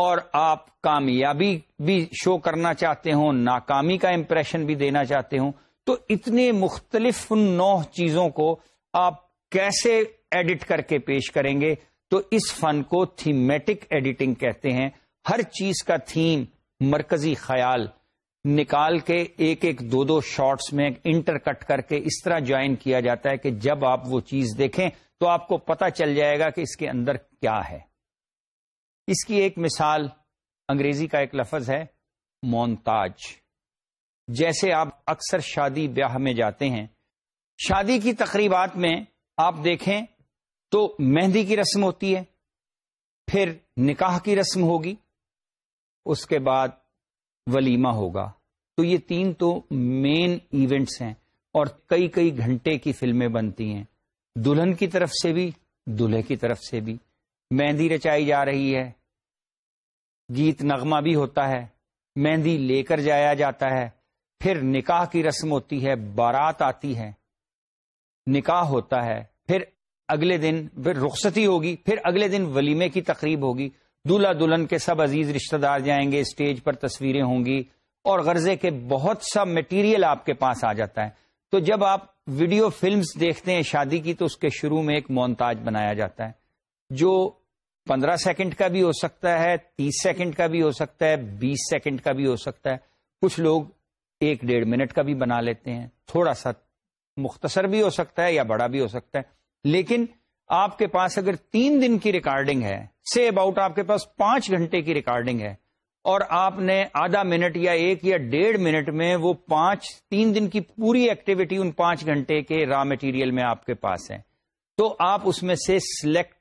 اور آپ کامیابی بھی شو کرنا چاہتے ہوں ناکامی کا امپریشن بھی دینا چاہتے ہوں تو اتنے مختلف نو چیزوں کو آپ کیسے ایڈٹ کر کے پیش کریں گے تو اس فن کو تھیمیٹک ایڈیٹنگ کہتے ہیں ہر چیز کا تھیم مرکزی خیال نکال کے ایک ایک دو دو شارٹس میں انٹر کٹ کر کے اس طرح جوائن کیا جاتا ہے کہ جب آپ وہ چیز دیکھیں تو آپ کو پتہ چل جائے گا کہ اس کے اندر کیا ہے اس کی ایک مثال انگریزی کا ایک لفظ ہے مونتاج جیسے آپ اکثر شادی بیاہ میں جاتے ہیں شادی کی تقریبات میں آپ دیکھیں تو مہندی کی رسم ہوتی ہے پھر نکاح کی رسم ہوگی اس کے بعد ولیمہ ہوگا تو یہ تین تو مین ایونٹس ہیں اور کئی کئی گھنٹے کی فلمیں بنتی ہیں دلہن کی طرف سے بھی دلہے کی طرف سے بھی مہندی رچائی جا رہی ہے گیت نغمہ بھی ہوتا ہے مہندی لے کر جایا جاتا ہے پھر نکاح کی رسم ہوتی ہے بارات آتی ہے نکاح ہوتا ہے پھر اگلے دن پھر رخصتی ہوگی پھر اگلے دن ولیمے کی تقریب ہوگی دلہا دلہن کے سب عزیز رشتہ دار جائیں گے اسٹیج پر تصویریں ہوں گی اور غرضے کے بہت سا مٹیریل آپ کے پاس آ جاتا ہے تو جب آپ ویڈیو فلمز دیکھتے ہیں شادی کی تو اس کے شروع میں ایک مونتاج بنایا جاتا ہے جو پندرہ سیکنڈ کا بھی ہو سکتا ہے تیس سیکنڈ کا بھی ہو سکتا ہے بیس سیکنڈ کا بھی ہو سکتا ہے کچھ لوگ ایک ڈیڑھ منٹ کا بھی بنا لیتے ہیں تھوڑا سا مختصر بھی ہو سکتا ہے یا بڑا بھی ہو سکتا ہے لیکن آپ کے پاس اگر تین دن کی ریکارڈنگ ہے سے اباؤٹ آپ کے پاس پانچ گھنٹے کی ریکارڈنگ ہے اور آپ نے آدھا منٹ یا ایک یا ڈیڑھ منٹ میں وہ پانچ تین دن کی پوری ایکٹیویٹی ان پانچ گھنٹے کے را مٹیریل میں آپ کے پاس ہے تو آپ اس میں سے سلیکٹو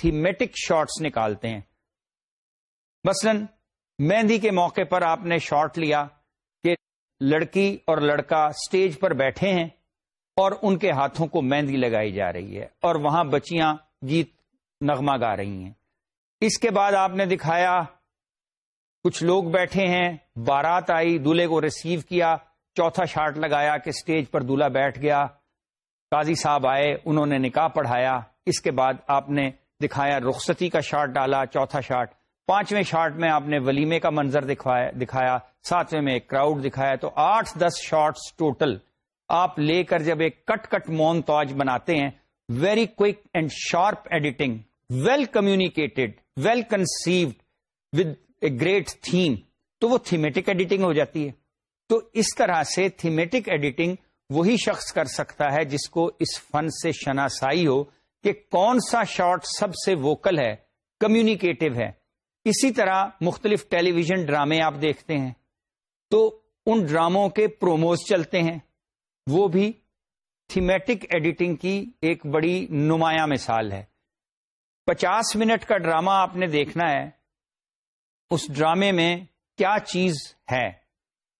تھیمیٹک شارٹس نکالتے ہیں مثلا مہندی کے موقع پر آپ نے شارٹ لیا کہ لڑکی اور لڑکا سٹیج پر بیٹھے ہیں اور ان کے ہاتھوں کو مہندی لگائی جا رہی ہے اور وہاں بچیاں گیت نغمہ گا رہی ہیں اس کے بعد آپ نے دکھایا کچھ لوگ بیٹھے ہیں بارات آئی دلہے کو ریسیو کیا چوتھا شارٹ لگایا کہ سٹیج پر دلہا بیٹھ گیا قاضی صاحب آئے انہوں نے نکاح پڑھایا اس کے بعد آپ نے دکھایا رخصتی کا شارٹ ڈالا چوتھا شارٹ پانچویں شارٹ میں آپ نے ولیمے کا منظر دکھایا ساتویں میں ایک کراؤڈ دکھایا تو آٹھ دس شارٹس ٹوٹل آپ لے کر جب ایک کٹ کٹ مون توج بناتے ہیں very quick and sharp editing well communicated well conceived with a great theme تو وہ تھیمیٹک ایڈیٹنگ ہو جاتی ہے تو اس طرح سے تھیمیٹک ایڈیٹنگ وہی شخص کر سکتا ہے جس کو اس فن سے شناسائی ہو کہ کون سا شارٹ سب سے ووکل ہے کمیونیکیٹو ہے اسی طرح مختلف ٹیلی ویژن ڈرامے آپ دیکھتے ہیں تو ان ڈراموں کے پروموز چلتے ہیں وہ بھی تھیمیٹک ایڈیٹنگ کی ایک بڑی نمایاں مثال ہے پچاس منٹ کا ڈراما آپ نے دیکھنا ہے اس ڈرامے میں کیا چیز ہے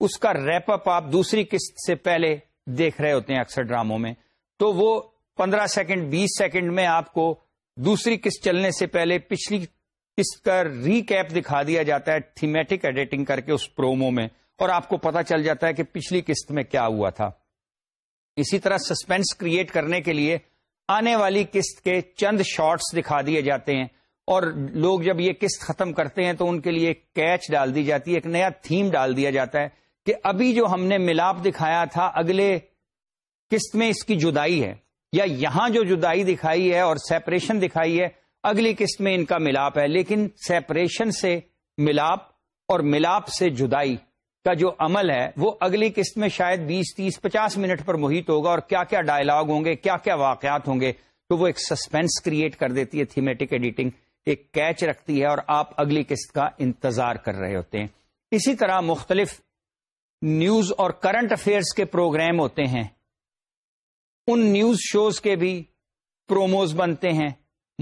اس کا ریپ اپ آپ دوسری قسط سے پہلے دیکھ رہے ہوتے ہیں اکثر ڈراموں میں تو وہ پندرہ سیکنڈ بیس سیکنڈ میں آپ کو دوسری قسط چلنے سے پہلے پچھلی قسط کا ریکیپ دکھا دیا جاتا ہے تھیمیٹک ایڈیٹنگ کر کے اس پرومو میں اور آپ کو پتا چل جاتا ہے کہ پچھلی قسط میں کیا ہوا تھا اسی طرح سسپینس کریٹ کرنے کے لیے آنے والی قسط کے چند شارٹس دکھا دیے جاتے ہیں اور لوگ جب یہ قسط ختم کرتے ہیں تو ان کے لیے کیچ ڈال دی جاتی ہے ایک نیا تھیم ڈال دیا جاتا ہے کہ ابھی جو ہم نے ملاپ دکھایا تھا اگلے قسط میں اس کی جدائی ہے یا یہاں جو جدائی دکھائی ہے اور سیپریشن دکھائی ہے اگلی قسط میں ان کا ملاپ ہے لیکن سیپریشن سے ملاپ اور ملاپ سے جدائی کا جو عمل ہے وہ اگلی قسط میں شاید بیس تیس پچاس منٹ پر محیط ہوگا اور کیا کیا ڈائلاگ ہوں گے کیا کیا واقعات ہوں گے تو وہ ایک سسپینس کریٹ کر دیتی ہے تھیمیٹک ایڈیٹنگ ایک کیچ رکھتی ہے اور آپ اگلی قسط کا انتظار کر رہے ہوتے ہیں اسی طرح مختلف نیوز اور کرنٹ افیئرس کے پروگرام ہوتے ہیں ان نیوز شوز کے بھی پروموز بنتے ہیں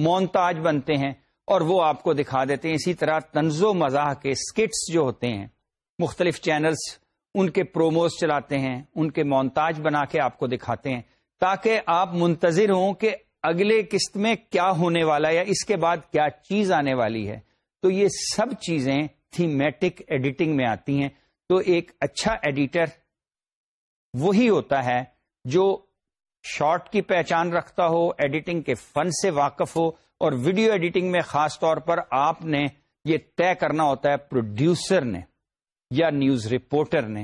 مونتاج بنتے ہیں اور وہ آپ کو دکھا دیتے ہیں اسی طرح تنز و مزاح کے اسکٹس جو ہوتے ہیں مختلف چینلز ان کے پروموز چلاتے ہیں ان کے مونتاج بنا کے آپ کو دکھاتے ہیں تاکہ آپ منتظر ہوں کہ اگلے قسط میں کیا ہونے والا یا اس کے بعد کیا چیز آنے والی ہے تو یہ سب چیزیں تھیمیٹک ایڈیٹنگ میں آتی ہیں تو ایک اچھا ایڈیٹر وہی ہوتا ہے جو شارٹ کی پہچان رکھتا ہو ایڈیٹنگ کے فن سے واقف ہو اور ویڈیو ایڈیٹنگ میں خاص طور پر آپ نے یہ طے کرنا ہوتا ہے پروڈیوسر نے یا نیوز رپورٹر نے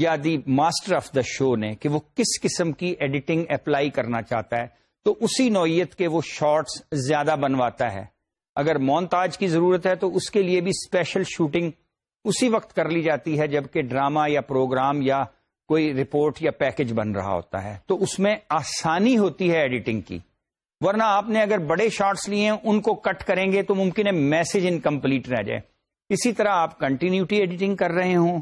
یا the master of the show نے کہ وہ کس قسم کی ایڈیٹنگ اپلائی کرنا چاہتا ہے تو اسی نوعیت کے وہ شارٹس زیادہ بنواتا ہے اگر مونتاج کی ضرورت ہے تو اس کے لیے بھی اسپیشل شوٹنگ اسی وقت کر لی جاتی ہے جبکہ ڈراما یا پروگرام یا کوئی رپورٹ یا پیکج بن رہا ہوتا ہے تو اس میں آسانی ہوتی ہے ایڈیٹنگ کی ورنہ آپ نے اگر بڑے شارٹس لیے ہیں ان کو کٹ کریں گے تو ممکن ہے میسج انکمپلیٹ رہ جائے اسی طرح آپ کنٹینیوٹی ایڈیٹنگ کر رہے ہوں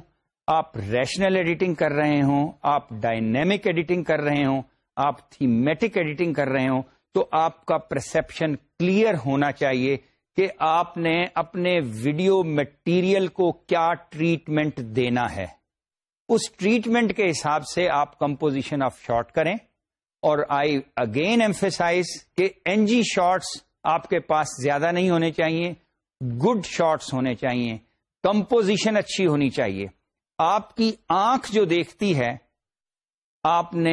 آپ ریشنل ایڈیٹنگ کر رہے ہوں آپ ڈائنیمک ایڈیٹنگ کر رہے ہوں آپ تھیمیٹک ایڈیٹنگ کر رہے ہوں تو آپ کا پرسپشن کلیئر ہونا چاہیے کہ آپ نے اپنے ویڈیو مٹیریل کو کیا ٹریٹمنٹ دینا ہے اس ٹریٹمنٹ کے حساب سے آپ کمپوزیشن آف شارٹ کریں اور آئی اگین ایمفیسائز کہ این جی شارٹس آپ کے پاس زیادہ نہیں ہونے چاہیے گڈ شارٹس ہونے چاہیے کمپوزیشن اچھی ہونی چاہیے آپ کی آنکھ جو دیکھتی ہے آپ نے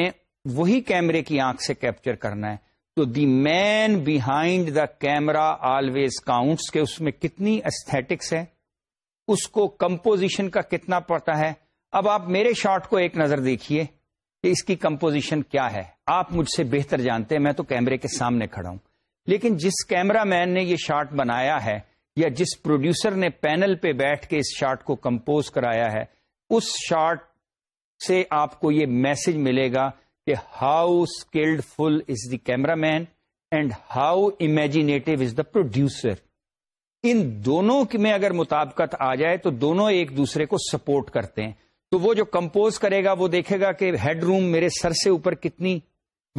وہی کیمرے کی آنکھ سے کیپچر کرنا ہے تو the man behind the camera always counts کے اس میں کتنی استھیٹکس ہے اس کو کمپوزیشن کا کتنا پڑتا ہے اب آپ میرے شارٹ کو ایک نظر دیکھیے کہ اس کی کمپوزیشن کیا ہے آپ مجھ سے بہتر جانتے ہیں میں تو کیمرے کے سامنے کھڑا ہوں لیکن جس کیمرہ مین نے یہ شارٹ بنایا ہے یا جس پروڈیوسر نے پینل پہ بیٹھ کے اس شارٹ کو کمپوز کرایا ہے اس شارٹ سے آپ کو یہ میسج ملے گا کہ how skillful is the cameraman and how imaginative is the producer ان دونوں میں اگر مطابقت آ جائے تو دونوں ایک دوسرے کو سپورٹ کرتے ہیں تو وہ جو کمپوز کرے گا وہ دیکھے گا کہ ہیڈ روم میرے سر سے اوپر کتنی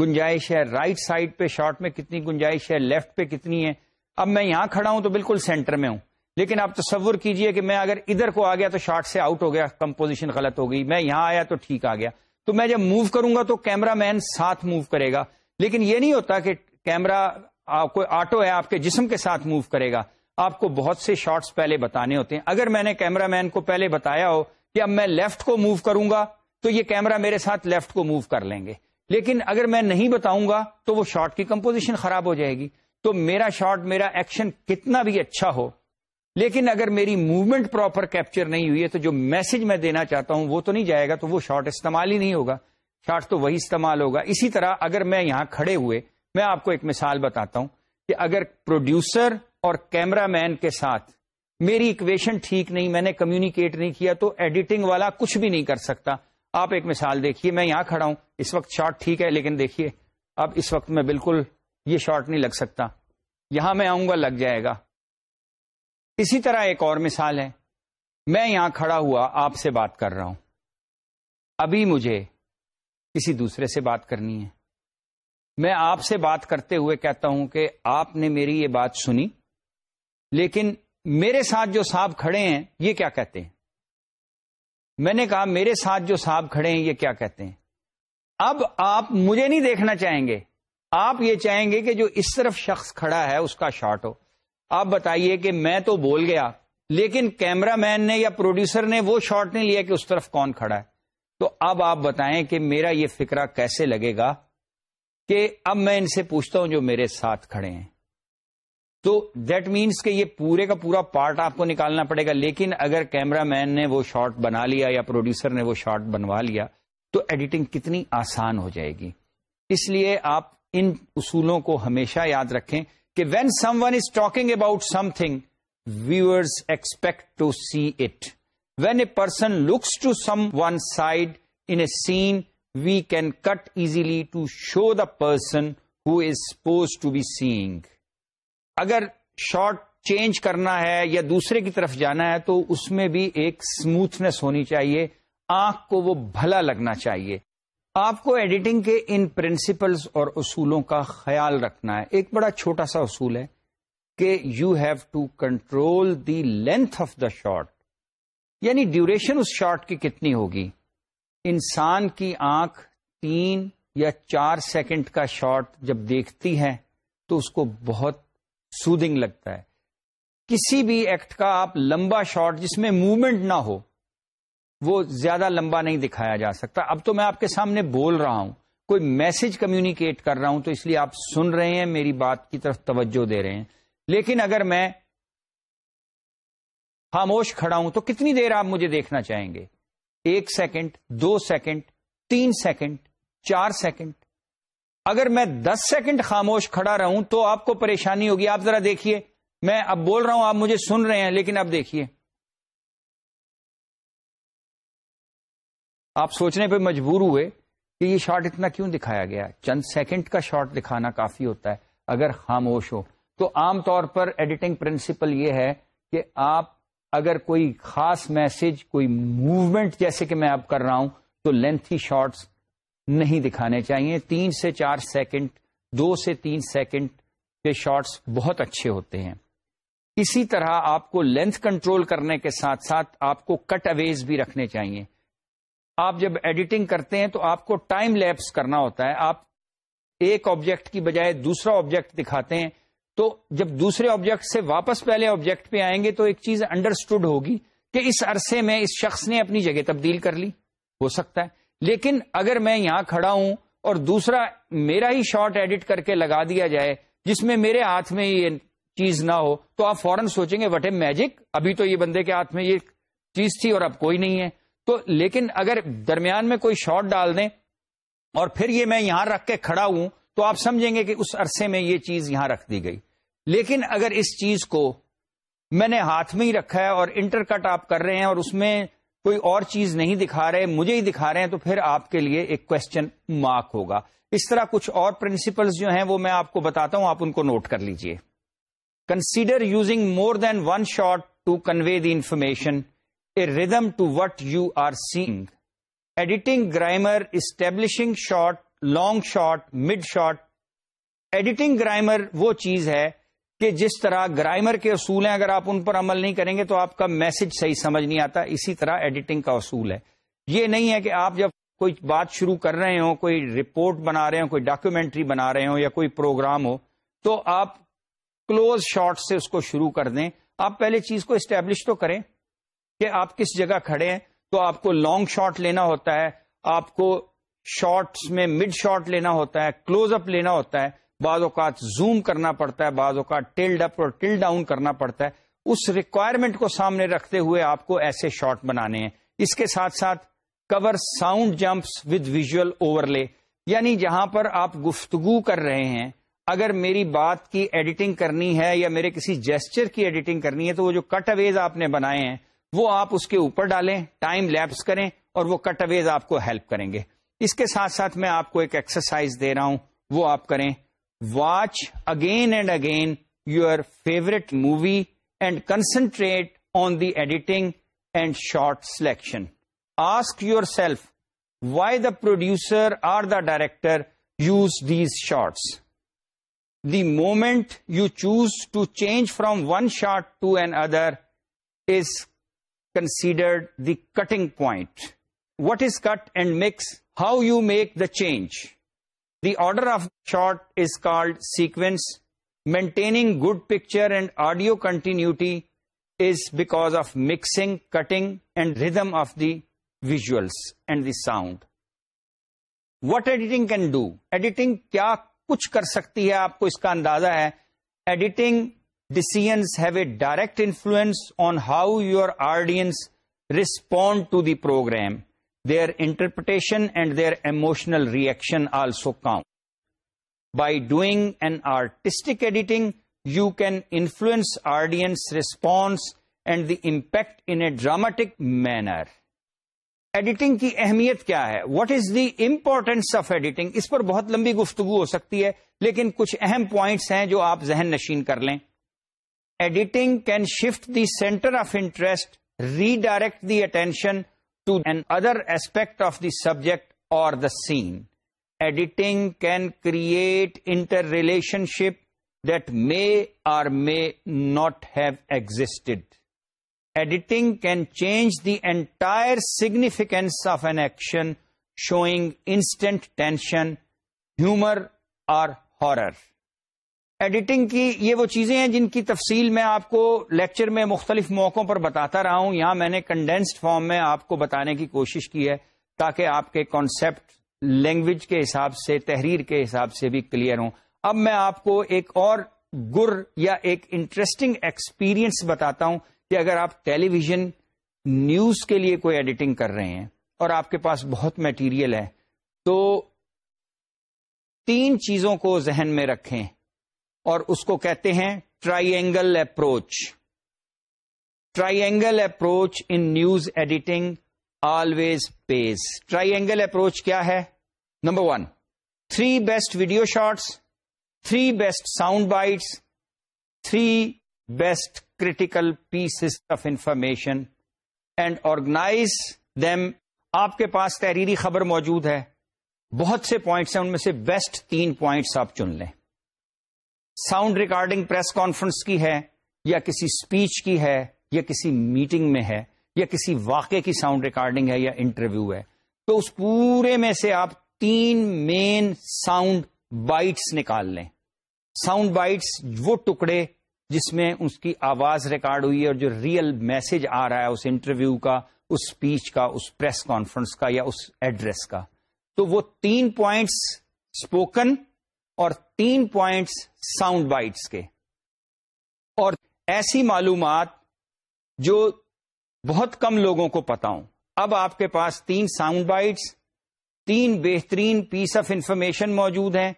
گنجائش ہے رائٹ right سائڈ پہ شارٹ میں کتنی گنجائش ہے لیفٹ پہ کتنی ہے اب میں یہاں کھڑا ہوں تو بالکل سینٹر میں ہوں لیکن آپ تصور کیجئے کہ میں اگر ادھر کو آ گیا تو شارٹ سے آؤٹ ہو گیا کمپوزیشن غلط ہو گئی میں یہاں آیا تو ٹھیک آ گیا تو میں جب موو کروں گا تو کیمرہ مین ساتھ موو کرے گا لیکن یہ نہیں ہوتا کہ کیمرہ آپ کو آٹو ہے آپ کے جسم کے ساتھ موو کرے گا آپ کو بہت سے شارٹس پہلے بتانے ہوتے ہیں اگر میں نے کیمرہ مین کو پہلے بتایا ہو کہ اب میں لیفٹ کو موو کروں گا تو یہ کیمرہ میرے ساتھ لیفٹ کو موو کر لیں گے لیکن اگر میں نہیں بتاؤں گا تو وہ شارٹ کی کمپوزیشن خراب ہو جائے گی تو میرا شارٹ میرا ایکشن کتنا بھی اچھا ہو لیکن اگر میری موومنٹ پراپر کیپچر نہیں ہوئی ہے تو جو میسج میں دینا چاہتا ہوں وہ تو نہیں جائے گا تو وہ شارٹ استعمال ہی نہیں ہوگا شارٹ تو وہی استعمال ہوگا اسی طرح اگر میں یہاں کھڑے ہوئے میں آپ کو ایک مثال بتاتا ہوں کہ اگر پروڈیوسر اور کیمرہ مین کے ساتھ میری اکویشن ٹھیک نہیں میں نے کمیونیکیٹ نہیں کیا تو ایڈیٹنگ والا کچھ بھی نہیں کر سکتا آپ ایک مثال دیکھیے میں یہاں کھڑا ہوں اس وقت شارٹ ٹھیک ہے لیکن دیکھیے اب اس وقت میں بالکل یہ شارٹ نہیں لگ سکتا یہاں میں آؤں گا لگ جائے گا اسی طرح ایک اور مثال ہے میں یہاں کھڑا ہوا آپ سے بات کر رہا ہوں ابھی مجھے کسی دوسرے سے بات کرنی ہے میں آپ سے بات کرتے ہوئے کہتا ہوں کہ آپ نے میری یہ بات سنی لیکن میرے ساتھ جو صاحب کھڑے ہیں یہ کیا کہتے ہیں میں نے کہا میرے ساتھ جو صاحب کھڑے ہیں یہ کیا کہتے ہیں اب آپ مجھے نہیں دیکھنا چاہیں گے آپ یہ چاہیں گے کہ جو اس طرف شخص کھڑا ہے اس کا شارٹ ہو آپ بتائیے کہ میں تو بول گیا لیکن کیمرہ مین نے یا پروڈیوسر نے وہ شارٹ نہیں لیا کہ اس طرف کون کھڑا ہے تو اب آپ بتائیں کہ میرا یہ فکرہ کیسے لگے گا کہ اب میں ان سے پوچھتا ہوں جو میرے ساتھ کھڑے ہیں تو دیٹ مینس کہ یہ پورے کا پورا پارٹ آپ کو نکالنا پڑے گا لیکن اگر کیمرہ مین نے وہ شارٹ بنا لیا یا پروڈیوسر نے وہ شارٹ بنوا لیا تو ایڈیٹنگ کتنی آسان ہو جائے گی اس لیے آپ ان اصولوں کو ہمیشہ یاد رکھیں کہ when someone is talking about something viewers expect to see it when a person looks to someone side in a scene we can cut easily to show the person who is supposed to be saying اگر shot change کرنا ہے یا دوسرے کی طرف جانا ہے تو اس میں بھی ایک اسموتھنس ہونی چاہیے آنکھ کو وہ بھلا لگنا چاہیے آپ کو ایڈیٹنگ کے ان پرنسپلس اور اصولوں کا خیال رکھنا ہے ایک بڑا چھوٹا سا اصول ہے کہ you have to control the length of the shot یعنی ڈیوریشن اس شارٹ کی کتنی ہوگی انسان کی آنکھ تین یا چار سیکنڈ کا شارٹ جب دیکھتی ہے تو اس کو بہت سودنگ لگتا ہے کسی بھی ایکٹ کا آپ لمبا شارٹ جس میں موومنٹ نہ ہو وہ زیادہ لمبا نہیں دکھایا جا سکتا اب تو میں آپ کے سامنے بول رہا ہوں کوئی میسج کمیونیکیٹ کر رہا ہوں تو اس لیے آپ سن رہے ہیں میری بات کی طرف توجہ دے رہے ہیں لیکن اگر میں خاموش کھڑا ہوں تو کتنی دیر آپ مجھے دیکھنا چاہیں گے ایک سیکنڈ دو سیکنڈ تین سیکنڈ چار سیکنڈ اگر میں دس سیکنڈ خاموش کھڑا رہوں تو آپ کو پریشانی ہوگی آپ ذرا دیکھیے میں اب بول رہا ہوں آپ مجھے سن رہے ہیں لیکن اب دیکھیے آپ سوچنے پہ مجبور ہوئے کہ یہ شارٹ اتنا کیوں دکھایا گیا چند سیکنڈ کا شارٹ دکھانا کافی ہوتا ہے اگر خاموش ہو تو عام طور پر ایڈیٹنگ پرنسپل یہ ہے کہ آپ اگر کوئی خاص میسج کوئی موومنٹ جیسے کہ میں آپ کر رہا ہوں تو لینتھی شارٹس نہیں دکھانے چاہیے تین سے چار سیکنڈ دو سے تین سیکنڈ کے شارٹس بہت اچھے ہوتے ہیں اسی طرح آپ کو لینتھ کنٹرول کرنے کے ساتھ ساتھ آپ کو کٹ اویز بھی رکھنے چاہیے آپ جب ایڈیٹنگ کرتے ہیں تو آپ کو ٹائم لیپس کرنا ہوتا ہے آپ ایک آبجیکٹ کی بجائے دوسرا آبجیکٹ دکھاتے ہیں تو جب دوسرے آبجیکٹ سے واپس پہلے آبجیکٹ پہ آئیں گے تو ایک چیز انڈرسٹوڈ ہوگی کہ اس عرصے میں اس شخص نے اپنی جگہ تبدیل کر لی ہو سکتا ہے لیکن اگر میں یہاں کھڑا ہوں اور دوسرا میرا ہی شارٹ ایڈٹ کر کے لگا دیا جائے جس میں میرے ہاتھ میں یہ چیز نہ ہو تو آپ فوراً سوچیں گے وٹ اے میجک ابھی تو یہ بندے کے ہاتھ میں یہ چیز تھی اور اب کوئی نہیں ہے تو لیکن اگر درمیان میں کوئی شارٹ ڈال دیں اور پھر یہ میں یہاں رکھ کے کھڑا ہوں تو آپ سمجھیں گے کہ اس عرصے میں یہ چیز یہاں رکھ دی گئی لیکن اگر اس چیز کو میں نے ہاتھ میں ہی رکھا ہے اور انٹر کٹ آپ کر رہے ہیں اور اس میں کوئی اور چیز نہیں دکھا رہے مجھے ہی دکھا رہے ہیں تو پھر آپ کے لیے ایک کوشچن مارک ہوگا اس طرح کچھ اور پرنسپلز جو ہیں وہ میں آپ کو بتاتا ہوں آپ ان کو نوٹ کر لیجئے consider using more than one shot to convey the information rhythm to what you are saying editing grammar establishing shot long shot mid shot editing grammar وہ چیز ہے کہ جس طرح گرائمر کے اصول ہیں اگر آپ ان پر عمل نہیں کریں گے تو آپ کا میسج صحیح سمجھ نہیں آتا اسی طرح ایڈیٹنگ کا اصول ہے یہ نہیں ہے کہ آپ جب کوئی بات شروع کر رہے ہوں کوئی رپورٹ بنا رہے ہوں کوئی ڈاکیومینٹری بنا رہے ہوں یا کوئی پروگرام ہو تو آپ کلوز شارٹ سے اس کو شروع کر دیں آپ پہلے چیز کو اسٹیبلش تو کریں کہ آپ کس جگہ کھڑے ہیں تو آپ کو لانگ شاٹ لینا ہوتا ہے آپ کو شارٹس میں مڈ شاٹ لینا ہوتا ہے کلوز اپ لینا ہوتا ہے بعض اوقات زوم کرنا پڑتا ہے بعض اوقات ٹلڈ اپ اور ٹل ڈاؤن کرنا پڑتا ہے اس ریکوائرمنٹ کو سامنے رکھتے ہوئے آپ کو ایسے شارٹ بنانے ہیں اس کے ساتھ ساتھ cover sound jumps with visual overlay یعنی جہاں پر آپ گفتگو کر رہے ہیں اگر میری بات کی ایڈیٹنگ کرنی ہے یا میرے کسی جیسچر کی ایڈیٹنگ کرنی ہے تو وہ جو کٹ اویز آپ نے بنائے ہیں وہ آپ اس کے اوپر ڈالیں ٹائم لیپس کریں اور وہ کٹ اویز آپ کو ہیلپ کریں گے اس کے ساتھ ساتھ میں آپ کو ایک ایکسرسائز دے رہا ہوں وہ آپ کریں watch again and again your favourite movie and concentrate on the editing and shot selection ask yourself why the producer or the director use these shots the moment you choose to change from one shot to another is considered the cutting point what is cut and mix how you make the change the order of shot is call sequence maintaining good picture and audio continuity is back of mixing cutting and rhythm of the visuals and the sound what editing can do editing کیا کچھ کر سکتی ہے آپ کو اس کا اندازہ ہے editing decisions have a direct influence on how your audience respond to the program. Their interpretation and their emotional reaction also count. By doing an artistic editing, you can influence audience response and the impact in a dramatic manner. Editing کی اہمیت کیا ہے what is the importance of editing اس پر بہت لمبی گفتگو ہو سکتی ہے لیکن کچھ اہم پوائنٹس ہیں جو آپ ذہن نشین کر لیں Editing can shift the center of interest, redirect the attention to another aspect of the subject or the scene. Editing can create interrelationship that may or may not have existed. Editing can change the entire significance of an action, showing instant tension, humor, or horror. Editing کی یہ وہ چیزیں ہیں جن کی تفصیل میں آپ کو لیکچر میں مختلف موقعوں پر بتاتا رہا ہوں یہاں میں نے کنڈینسڈ فارم میں آپ کو بتانے کی کوشش کی ہے تاکہ آپ کے کانسیپٹ لینگویج کے حساب سے تحریر کے حساب سے بھی کلیئر ہوں اب میں آپ کو ایک اور گر یا ایک انٹرسٹنگ ایکسپیرئنس بتاتا ہوں کہ اگر آپ ٹیلی ویژن نیوز کے لیے کوئی ایڈیٹنگ کر رہے ہیں اور آپ کے پاس بہت میٹیریل ہے تو تین چیزوں کو ذہن میں رکھیں اور اس کو کہتے ہیں triangle approach triangle approach in news editing always pays triangle approach کیا ہے number one three best video shots three best sound bites three best critical pieces of information and organise them آپ کے پاس تحریری خبر موجود ہے بہت سے پوائنٹس ہیں ان میں سے بیسٹ تین پوائنٹس آپ چن لیں ساؤنڈ ریکارڈنگ پریس کانفرنس کی ہے یا کسی اسپیچ کی ہے یا کسی میٹنگ میں ہے یا کسی واقعے کی ساؤنڈ ریکارڈنگ ہے یا انٹرویو ہے تو اس پورے میں سے آپ تین مین ساؤنڈ بائٹس نکال لیں ساؤنڈ بائٹس وہ ٹکڑے جس میں اس کی آواز ریکارڈ ہوئی ہے اور جو ریئل میسج آ رہا ہے اس انٹرویو کا اس سپیچ کا اس پریس کانفرنس کا یا اس ایڈریس کا تو وہ تین پوائنٹس اسپوکن اور تین پوائنٹس ساؤنڈ بائٹس کے اور ایسی معلومات جو بہت کم لوگوں کو پتا ہوں اب آپ کے پاس تین ساؤنڈ بائٹس تین بہترین پیس آف انفارمیشن موجود ہیں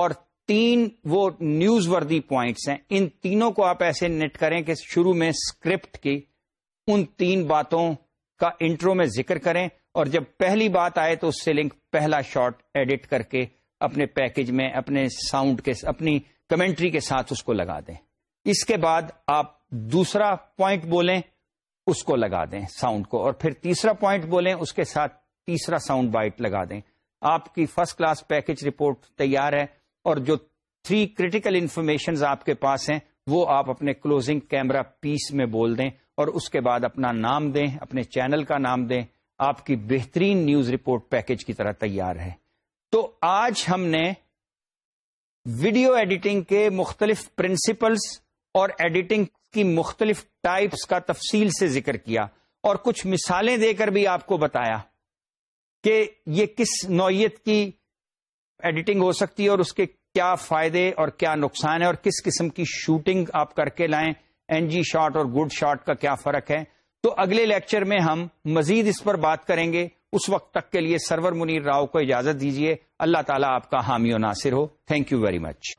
اور تین وہ نیوز وردی پوائنٹس ہیں ان تینوں کو آپ ایسے نٹ کریں کہ شروع میں اسکرپٹ کی ان تین باتوں کا انٹرو میں ذکر کریں اور جب پہلی بات آئے تو اس سے لنک پہلا شارٹ ایڈٹ کر کے اپنے پیکج میں اپنے ساؤنڈ کے اپنی کمنٹری کے ساتھ اس کو لگا دیں اس کے بعد آپ دوسرا پوائنٹ بولیں اس کو لگا دیں ساؤنڈ کو اور پھر تیسرا پوائنٹ بولیں اس کے ساتھ تیسرا ساؤنڈ بائٹ لگا دیں آپ کی فرسٹ کلاس پیکج رپورٹ تیار ہے اور جو تھری کریٹیکل انفارمیشن آپ کے پاس ہیں وہ آپ اپنے کلوزنگ کیمرا پیس میں بول دیں اور اس کے بعد اپنا نام دیں اپنے چینل کا نام دیں آپ کی بہترین نیوز رپورٹ پیکج کی طرح تیار ہے تو آج ہم نے ویڈیو ایڈیٹنگ کے مختلف پرنسپلس اور ایڈیٹنگ کی مختلف ٹائپس کا تفصیل سے ذکر کیا اور کچھ مثالیں دے کر بھی آپ کو بتایا کہ یہ کس نوعیت کی ایڈیٹنگ ہو سکتی ہے اور اس کے کیا فائدے اور کیا نقصان ہے اور کس قسم کی شوٹنگ آپ کر کے لائیں این جی شارٹ اور گڈ شارٹ کا کیا فرق ہے تو اگلے لیکچر میں ہم مزید اس پر بات کریں گے اس وقت تک کے لیے سرور منیر راؤ کو اجازت دیجیے اللہ تعالیٰ آپ کا حامی و ناصر ہو تھینک یو ویری مچ